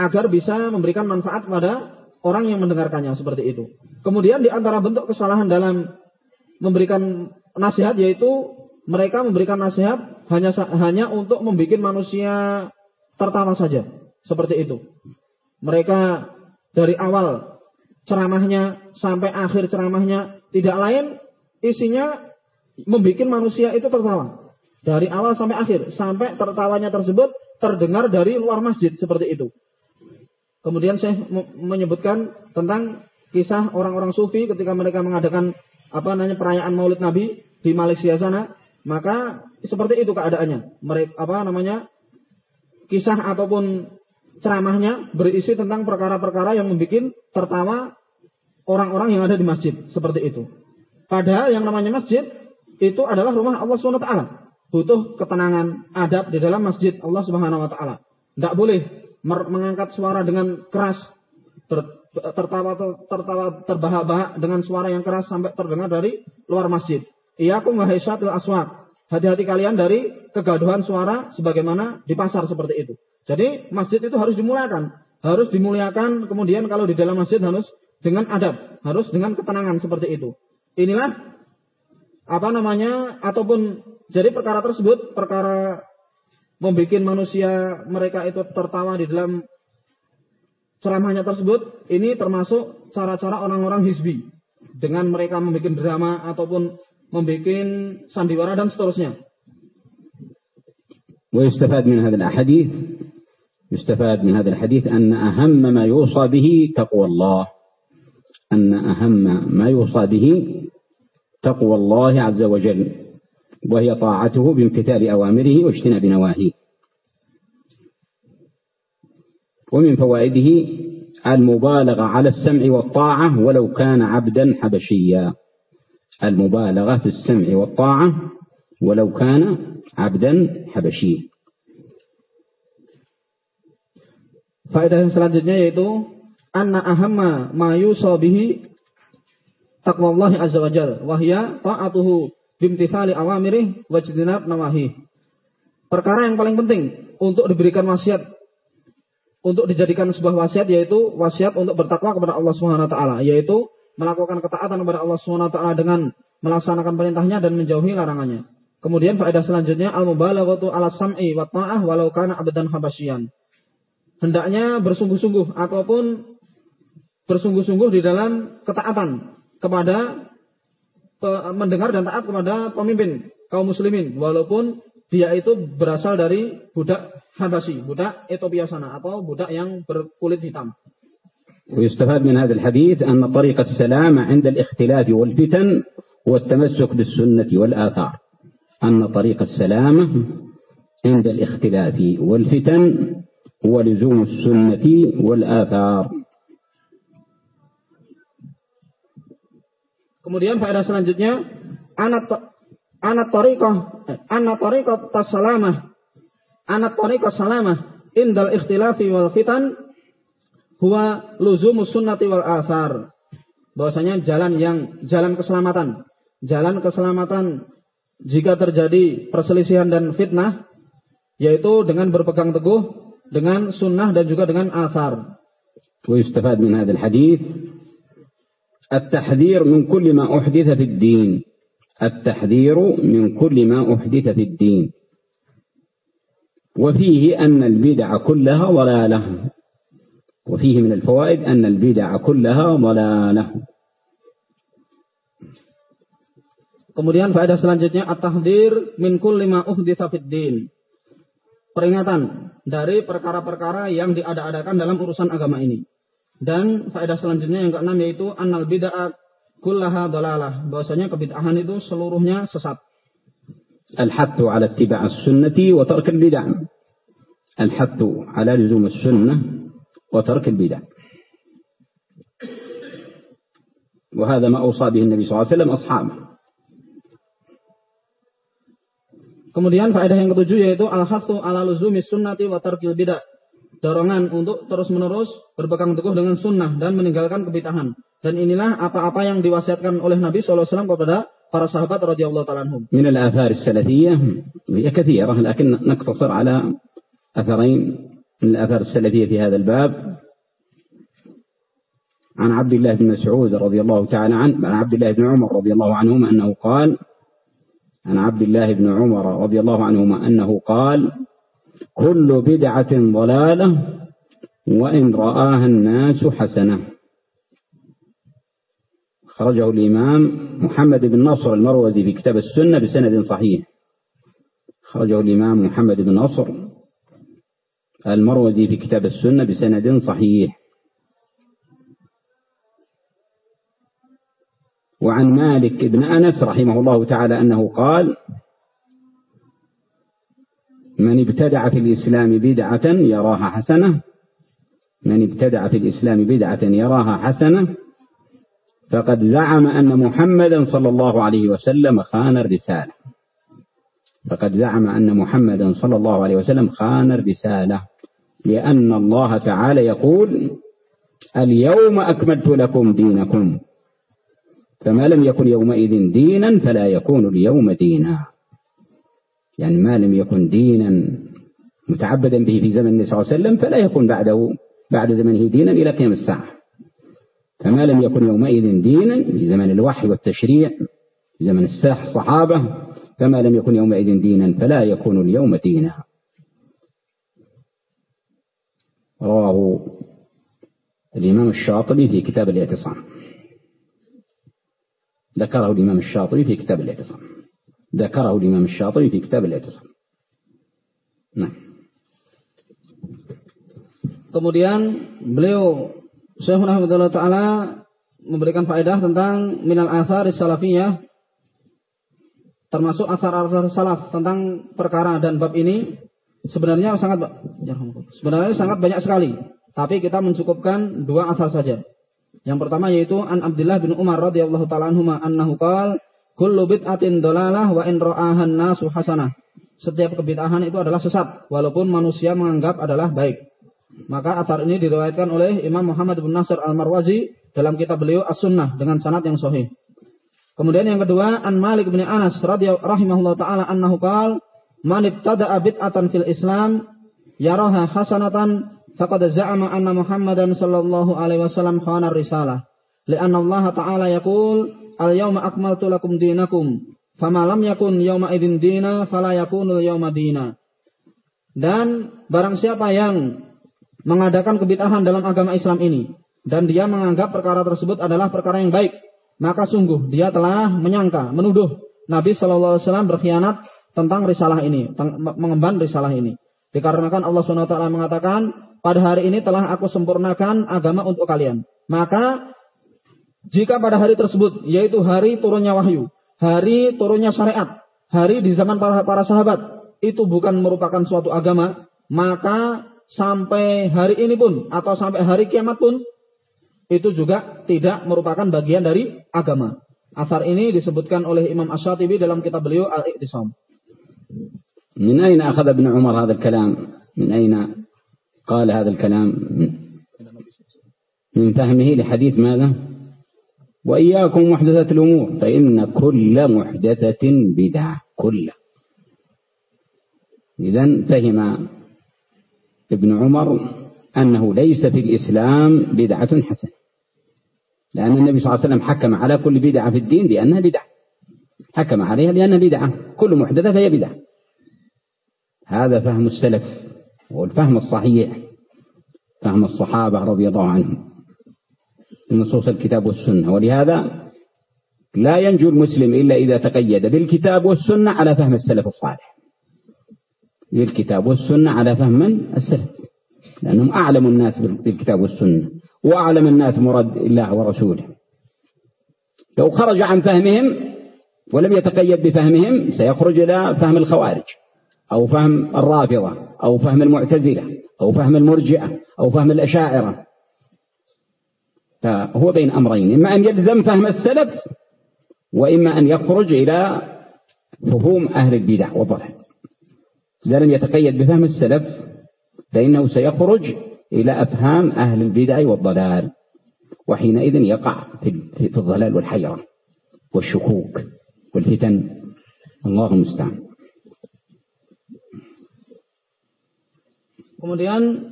agar bisa memberikan manfaat kepada orang yang mendengarkannya seperti itu. Kemudian di antara bentuk kesalahan dalam memberikan nasihat yaitu mereka memberikan nasihat hanya hanya untuk membuat manusia tertawa saja, seperti itu. Mereka dari awal ceramahnya sampai akhir ceramahnya tidak lain isinya membuat manusia itu tertawa. Dari awal sampai akhir. Sampai tertawanya tersebut terdengar dari luar masjid. Seperti itu. Kemudian saya menyebutkan tentang kisah orang-orang sufi ketika mereka mengadakan apa namanya perayaan Maulid Nabi di Malaysia sana, maka seperti itu keadaannya. Mereka apa namanya? kisah ataupun ceramahnya berisi tentang perkara-perkara yang membuat tertawa orang-orang yang ada di masjid, seperti itu. Padahal yang namanya masjid itu adalah rumah Allah SWT butuh ketenangan, adab di dalam masjid Allah Subhanahu wa taala. Tidak boleh mengangkat suara dengan keras, tertawa tertawa terbahak-bahak dengan suara yang keras sampai terdengar dari luar masjid. Iyakum wahai syatil aswat. Hati-hati kalian dari kegaduhan suara sebagaimana di pasar seperti itu. Jadi masjid itu harus dimuliakan. Harus dimuliakan kemudian kalau di dalam masjid harus dengan adab. Harus dengan ketenangan seperti itu. Inilah apa namanya ataupun jadi perkara tersebut, perkara membuat manusia mereka itu tertawa di dalam ceramahnya tersebut, ini termasuk cara-cara orang-orang hizbi. Dengan mereka membuat drama ataupun membuat sandiwara dan seterusnya. ويستفاد من هذا الحديث يستفاد من هذا الحديث أن أهم ما يوصى به تقوى الله أن أهم ما يوصى به تقوى الله عز وجل وهي طاعته بامتثال أوامره واجتناب نواهيه ومن فوائده المبالغة على السمع والطاعة ولو كان عبدا حبشيا المبالغة في السمع والطاعة ولو كان عبدا حبشيا Faedah yang selanjutnya yaitu anna ahamma ma yusa bihi taqwallahi azza wajal wahya ta'atuhu bimtithali awamirih wajtinab nawahi. Perkara yang paling penting untuk diberikan wasiat untuk dijadikan sebuah wasiat yaitu wasiat untuk bertakwa kepada Allah Subhanahu wa taala yaitu melakukan ketaatan kepada Allah taala dengan melaksanakan perintahnya dan menjauhi larangannya. Kemudian faedah selanjutnya al-mubalaghatu ala sam'i wa ta'ah walau kana abdan habasyian. Hendaknya bersungguh-sungguh ataupun bersungguh-sungguh di dalam ketaatan kepada mendengar dan taat kepada pemimpin kaum muslimin walaupun dia itu berasal dari budak Habasyi, budak Ethiopia sana atau budak yang berkulit hitam. ويستفاد من هذا الحديث أن طريق السلامة عند الاختلاف والفتن هو التمسك بالسنة والآثار. أن طريق السلامة عند الاختلاف والفتن هو لزوم السنة والآثار. Kemudian faedah selanjutnya anak anak tariqah anak tariqah tasalamah anak tariqah salamah indal ikhtilafi wal fitan huwa luzumus sunnati wal asar. Bahwasanya jalan yang jalan keselamatan, jalan keselamatan jika terjadi perselisihan dan fitnah yaitu dengan berpegang teguh dengan sunnah dan juga dengan asar. ويستفاد من هذا الحديث التحذير من كل ما أحدث في الدين التحذير من كل ما أحدث في الدين وفيه أن البدع كلها ضلالة وفيه من الفوائد أن البدع كلها ضلالة Kemudian faedah selanjutnya at-tahdzir min kulli ma uhditsa fid din. Peringatan dari perkara-perkara yang diada-adakan dalam urusan agama ini. Dan faedah selanjutnya yang keenam yaitu annal bid'ah kullaha dalalah. Bahwasanya kebid'ahan itu seluruhnya sesat. الحث على اتباع السنة وترك البدع الحث على لزوم السنة وترك البدع وهذا ما أوصى به النبي صلى الله عليه وسلم أصحابه Kemudian faedah yang ketujuh yaitu al-hasu ala luzumi sunnati wa tarkil bidah. Dorongan untuk terus-menerus berpegang teguh dengan sunnah dan meninggalkan kebitahan. Dan inilah apa-apa yang diwasiatkan oleh Nabi SAW kepada para sahabat radhiyallahu taala anhum. من الآثار السلفية هي كثيرة لكن نقتصر على أثرين من الآثار السلفية في هذا الباب. عن عبد الله بن مسعود رضي الله تعالى عنه عن عبد الله بن عمر رضي الله عنهما أنه قال عن عبد الله بن عمر رضي الله عنهما أنه قال كل بدعة ضلالة وإن رآها الناس حسنة. خرجه الإمام محمد بن نصر المروزي في كتاب السنة بسند صحيح. خرجه الإمام محمد بن نصر المروزي في كتاب السنة بسند صحيح. وعن مالك بن أنس رحمه الله تعالى أنه قال من ابتدع في الإسلام بدعة يراها حسنة من ابتدع في الإسلام بدعة يراها حسنة فقد زعم أن محمدا صلى الله عليه وسلم خان الرسالة. فقد زعم أن محمدا صلى الله عليه وسلم خان الرسالة لأن الله تعالى يقول اليوم أكملت لكم دينكم فما لم يكن يومئذ دينا فلا يكون اليوم دينا. يعني ما لم يكن دينا متعبدا به في زمن النبي صلى الله عليه وسلم فلا يكون بعده بعد زمنه دينا إلى قيام الساعة. فما لم يكن يومئذ دينا في زمن الوحي والتشريع في زمن الصحابة فما لم يكن يومئذ دينا فلا يكون اليوم دينا. رواه الإمام الشاطبي في كتاب الاعتصام. ذكره الإمام الشاطبي في كتاب الاعتصام. ذكره الإمام الشاطبي في كتاب الاعتصام. نعم. Kemudian beliau Syekh Rahmatullah Ta'ala memberikan faedah tentang minal asar salafiyah termasuk asar-asar salaf tentang perkara dan bab ini sebenarnya sangat ya, sebenarnya sangat banyak sekali tapi kita mencukupkan dua asar saja yang pertama yaitu an Abdullah bin Umar radhiyallahu taala anhuma annahu qala kullu bid'atin dalalah wa in ra'ahan nasu. Setiap kebid'ahan itu adalah sesat walaupun manusia menganggap adalah baik. Maka asar ini diriwayatkan oleh Imam Muhammad bin Nasr Al-Marwazi dalam kitab beliau As-Sunnah dengan sanad yang sahih. Kemudian yang kedua an Malik bin Anas radhiyallahu taala annahu qala man ibtada'a bid'atan fil Islam yaraha hasanatan faqad za'ama anna Muhammadan sallallahu alaihi wasallam khana risalah. Lianna Allah Ta'ala yaqul al-yawma akmaltu lakum dinakum fama lam yakun yawma idzin dina fala yakunul yawma dina. Dan barang siapa yang mengadakan kebid'ahan dalam agama Islam ini dan dia menganggap perkara tersebut adalah perkara yang baik, maka sungguh dia telah menyangka, menuduh Nabi Shallallahu alaihi wasallam berkhianat tentang risalah ini, mengemban risalah ini. Dikarenakan Allah SWT mengatakan, pada hari ini telah aku sempurnakan agama untuk kalian. Maka, jika pada hari tersebut, yaitu hari turunnya wahyu, hari turunnya syariat, hari di zaman para, para sahabat, itu bukan merupakan suatu agama, maka sampai hari ini pun, atau sampai hari kiamat pun, itu juga tidak merupakan bagian dari agama. Asar ini disebutkan oleh Imam Ash-Shatibi dalam kitab beliau Al-Iqtisam. من أين أخذ ابن عمر هذا الكلام من أين قال هذا الكلام من فهمه لحديث ماذا وإياكم محدثة الأمور فإن كل محدثة بدعة كل إذا فهم ابن عمر أنه ليس في الإسلام بدعة حسنة لأن النبي صلى الله عليه وسلم حكم على كل بدعة في الدين بأنها بدعة. حكم عليها لأنها بدعة. كل محدثة فهي بدعة. هذا فهم السلف والفهم الصحيح فهم الصحابة رضي الله عنهم. نصوص الكتاب والسنة. ولهذا لا ينجو المسلم إلا إذا تقيد بالكتاب والسنة على فهم السلف الصالح. بالكتاب والسنة على فهم السلف. لأنهم أعلم الناس بالكتاب والسنة. وأعلم الناس مراد الله ورسوله. لو خرج عن فهمهم ولم يتقيد بفهمهم سيخرج إلى فهم الخوارج أو فهم الرافضة أو فهم المعتزلة أو فهم المرجئة أو فهم الأشاعرة. فهو بين أمرين إما أن يلزم فهم السلف وإما أن يخرج إلى فهوم أهل البدع والضلال إذا لم يتقيد بفهم السلف فإنه سيخرج إلى أفهام أهل البدع والضلال وحينئذ يقع في الضلال والحيرة والشكوك والفتن الله المستعان Kemudian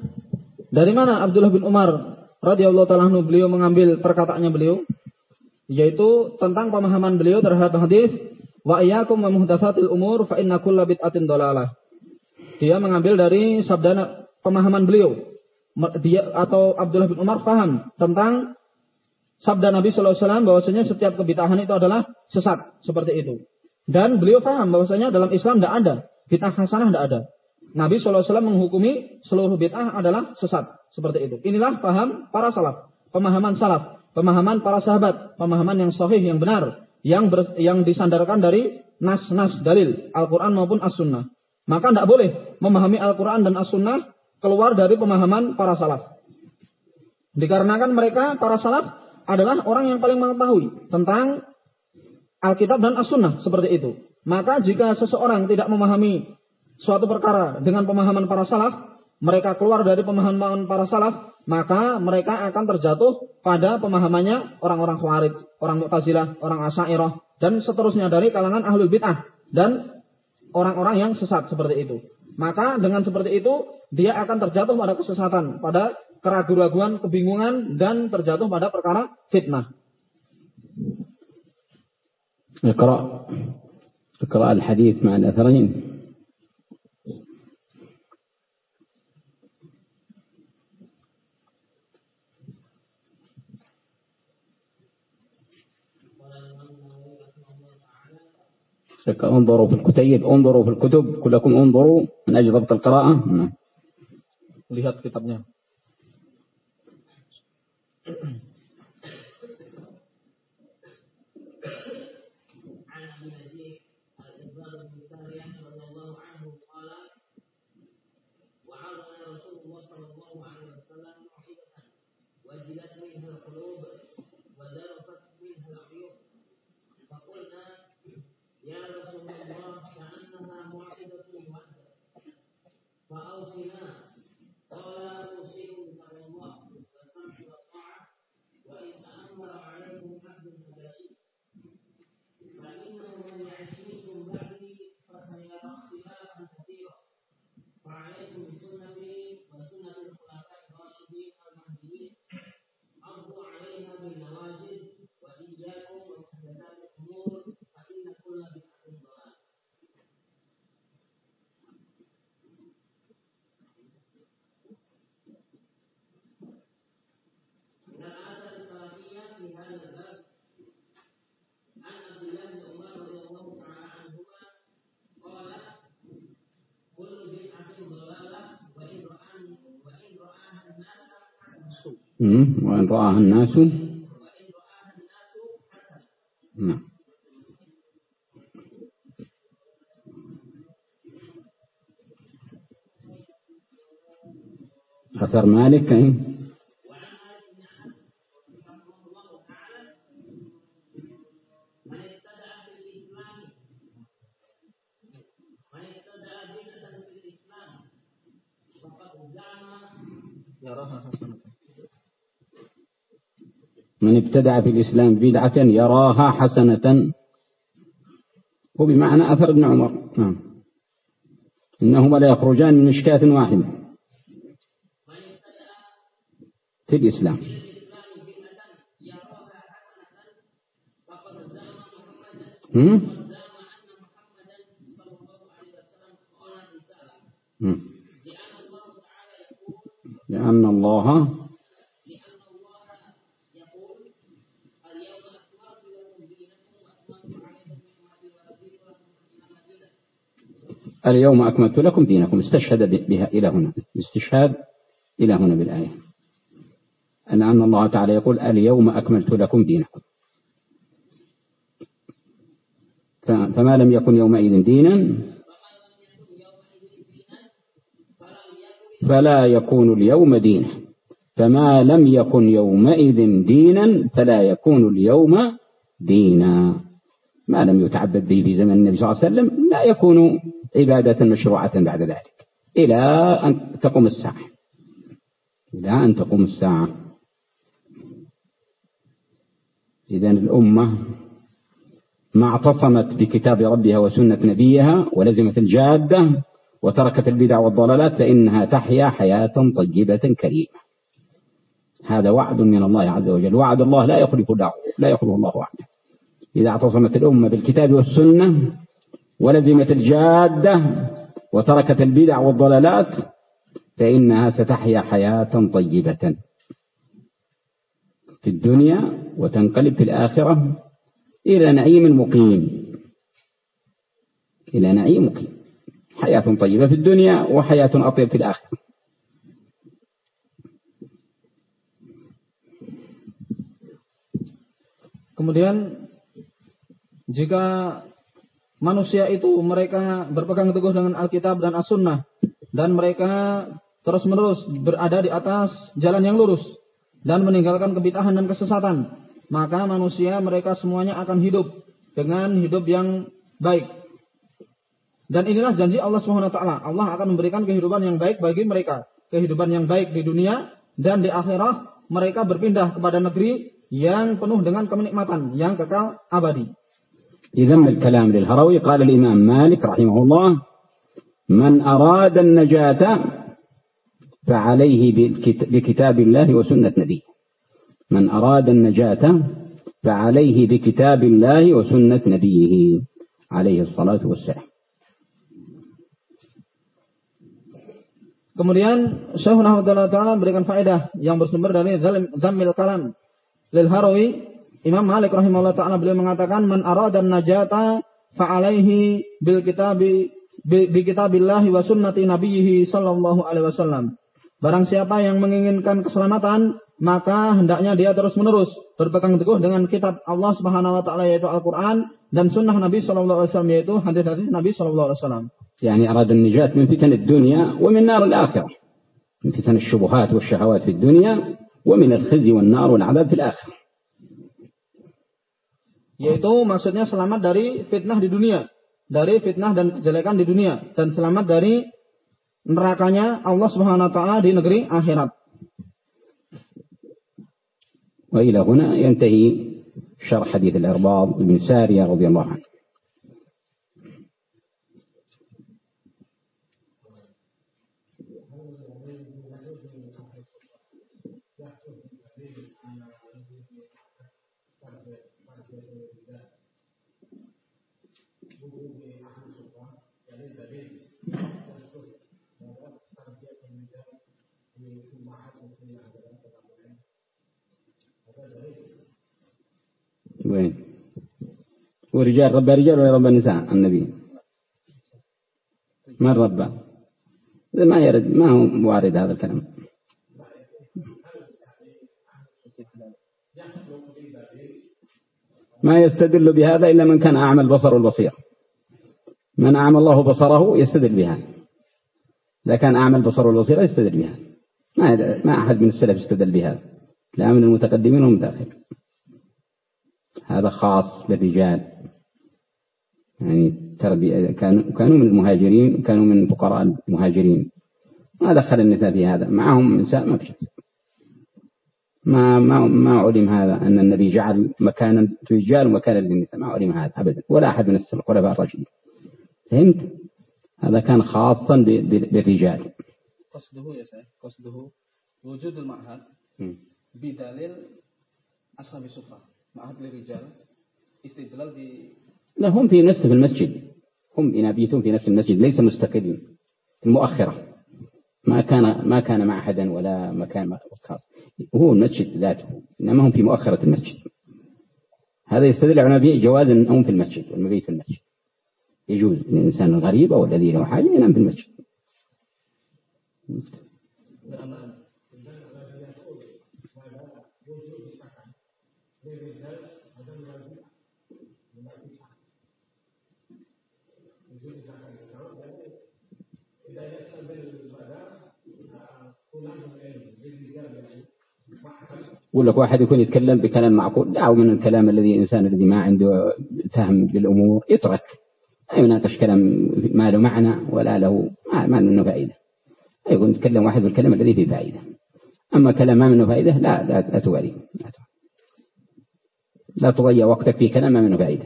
dari mana Abdullah bin Umar radhiyallahu taala beliau mengambil perkataannya beliau yaitu tentang pemahaman beliau terhadap hadis wa iyyakum wa muhdatsatil umur fa inna kulla bid'atin dalalah. Dia mengambil dari sabda pemahaman beliau. Dia atau Abdullah bin Umar paham tentang sabda Nabi wasallam bahwasanya setiap kebitahan itu adalah sesat seperti itu. Dan beliau paham bahwasanya dalam Islam tidak ada bid'ah hasanah tidak ada. Nabi SAW menghukumi seluruh bid'ah adalah sesat. Seperti itu. Inilah paham para salaf. Pemahaman salaf. Pemahaman para sahabat. Pemahaman yang sahih, yang benar. Yang ber, yang disandarkan dari nas-nas dalil. Al-Quran maupun As-Sunnah. Maka tidak boleh memahami Al-Quran dan As-Sunnah keluar dari pemahaman para salaf. Dikarenakan mereka, para salaf, adalah orang yang paling mengetahui tentang Alkitab dan As-Sunnah. Seperti itu. Maka jika seseorang tidak memahami suatu perkara dengan pemahaman para salaf, mereka keluar dari pemahaman para salaf, maka mereka akan terjatuh pada pemahamannya orang-orang khawarij, orang mu'tazilah, orang asyairah, dan seterusnya dari kalangan ahlul bid'ah, dan orang-orang yang sesat seperti itu. Maka dengan seperti itu, dia akan terjatuh pada kesesatan, pada keraguan-raguan, kebingungan, dan terjatuh pada perkara fitnah. اقرأ اقرأ الحديث مع الأثرين انظروا في الكتيب انظروا في الكتب كلكم انظروا من أجل ضبط القراءة. نعم. lihat kitabnya وإن رآها الناس. نعم. أثر مالك من ابتدع في الإسلام بدعة يراها حسنة. وبمعنى أثر ابن عمر. نعم. إنهما لا يخرجان من مشكاة واحدة في الإسلام. هم؟ لأن الله اليوم أكملت لكم دينكم. استشهد بها إلى هنا. استشهاد إلى هنا بالآية. أن الله تعالى يقول اليوم أكملت لكم دينكم. فما لم يكن يومئذ دينا فلا يكون اليوم دينا. فما لم يكن يومئذ دينا فلا يكون اليوم دينا. ما لم يتعبد به في زمن النبي صلى الله عليه وسلم لا يكون عبادة مشروعة بعد ذلك. إلى أن تقوم الساعة. إلى أن تقوم الساعة. إذا الأمة ما اعتصمت بكتاب ربها وسنة نبيها ولزمت الجادة وتركت البدع والضلالات فإنها تحيا حياة طيبة كريمة. هذا وعد من الله عز وجل. وعد الله لا يخلف لا يخلف الله وعده إذا اعتصمت الأمة بالكتاب والسنة ولزمت الجادة وتركت البدع والضلالات فإنها ستحيا حياة طيبة في الدنيا وتنقلب في الآخرة إلى نعيم مقيم إلى نعيم مقيم حياة طيبة في الدنيا وحياة أطيب في الآخرة. Kemudian jika manusia itu mereka berpegang teguh dengan Alkitab dan As-Sunnah dan mereka terus-menerus berada di atas jalan yang lurus dan meninggalkan kebitahan dan kesesatan, maka manusia mereka semuanya akan hidup dengan hidup yang baik. Dan inilah janji Allah taala. Allah akan memberikan kehidupan yang baik bagi mereka, kehidupan yang baik di dunia dan di akhirat mereka berpindah kepada negeri yang penuh dengan kenikmatan yang kekal abadi. يذم الكلام للهروي. قال الإمام مالك رحمه الله من أراد النجاة فعليه بكتاب الله وسنة نبيه. من أراد النجاة فعليه بكتاب الله وسنة نبيه. عليه الصلاة والسلام. Kemudian Syekh Rahmatullah Ta'ala memberikan faedah yang bersumber dari Zammil Kalam lil Harawi Imam Malik rahimahullah taala beliau mengatakan man arada najata fa'alaihi bil kitabi bi kitabillah wa sunnati nabiyhi sallallahu alaihi wasallam. Barang siapa yang menginginkan keselamatan, maka hendaknya dia terus-menerus berpegang teguh dengan kitab Allah Subhanahu wa taala yaitu Al-Qur'an dan sunnah Nabi sallallahu alaihi wasallam yaitu hadis-hadis Nabi sallallahu alaihi wasallam. يعني أراد النجاة من فتن الدنيا ومن نار الآخرة من فتن الشبهات والشهوات في الدنيا ومن الخزي والنار والعذاب في الآخرة Yaitu maksudnya selamat dari fitnah di dunia. Dari fitnah dan kejelekan di dunia. Dan selamat dari nerakanya Allah subhanahu wa ta'ala di negeri akhirat. وإلى هنا ينتهي شرح حديث الإرباض بن سارية رضي الله عنه وين؟ ورجال ربى رجال ولا ربى نساء النبي. ما ربى ما يرد ما هو وارد هذا الكلام. ما يستدل بهذا إلا من كان أعمى البصر والبصير. من أعمى الله بصره يستدل بها. إذا كان أعمى البصر والبصير يستدل بها. ما ما أحد من السلف استدل بهذا لا من المتقدمين والمتأخرين هذا خاص بالرجال. يعني تربية كانوا كانوا من المهاجرين كانوا من فقراء المهاجرين. ما دخل النساء في هذا. معهم نساء ما في ما ما ما علم هذا أن النبي جعل مكانا للرجال ومكانا للنساء. ما علم هذا أبدا. ولا أحد من الخلفاء الراشدين فهمت؟ هذا كان خاصا بالرجال. قصده يا سيد قصده وجود المعهد. بدليل أصحاب الصفة معهد للرجال استدلال ب لا هم في نفس في المسجد. هم ينابيتون في نفس المسجد ليس مستقلين. المؤخرة. ما كان ما كان معهدا ولا مكان خاص هو المسجد ذاته إنما هم في مؤخرة المسجد. هذا يستدل على جواز النوم في المسجد والمبيت في المسجد. يجوز للإنسان الغريب أو الذي له حاجة ينام في المسجد. يقول لك واحد يكون يتكلم بكلام معقول دعوا من الكلام الذي الإنسان الذي ما عنده فهم للأمور يترك. لا يناقش كلام ما له معنى ولا له ما, منه فائدة. يكون يتكلم واحد بالكلام الذي فيه فائدة. أما كلام ما منه فائدة لا لا, لا لا تضيع وقتك في كلام ما منه فائدة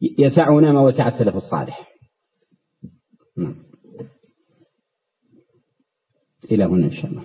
يسعنا ما وسع السلف الصالح. نعم. إلى هنا إن شاء الله.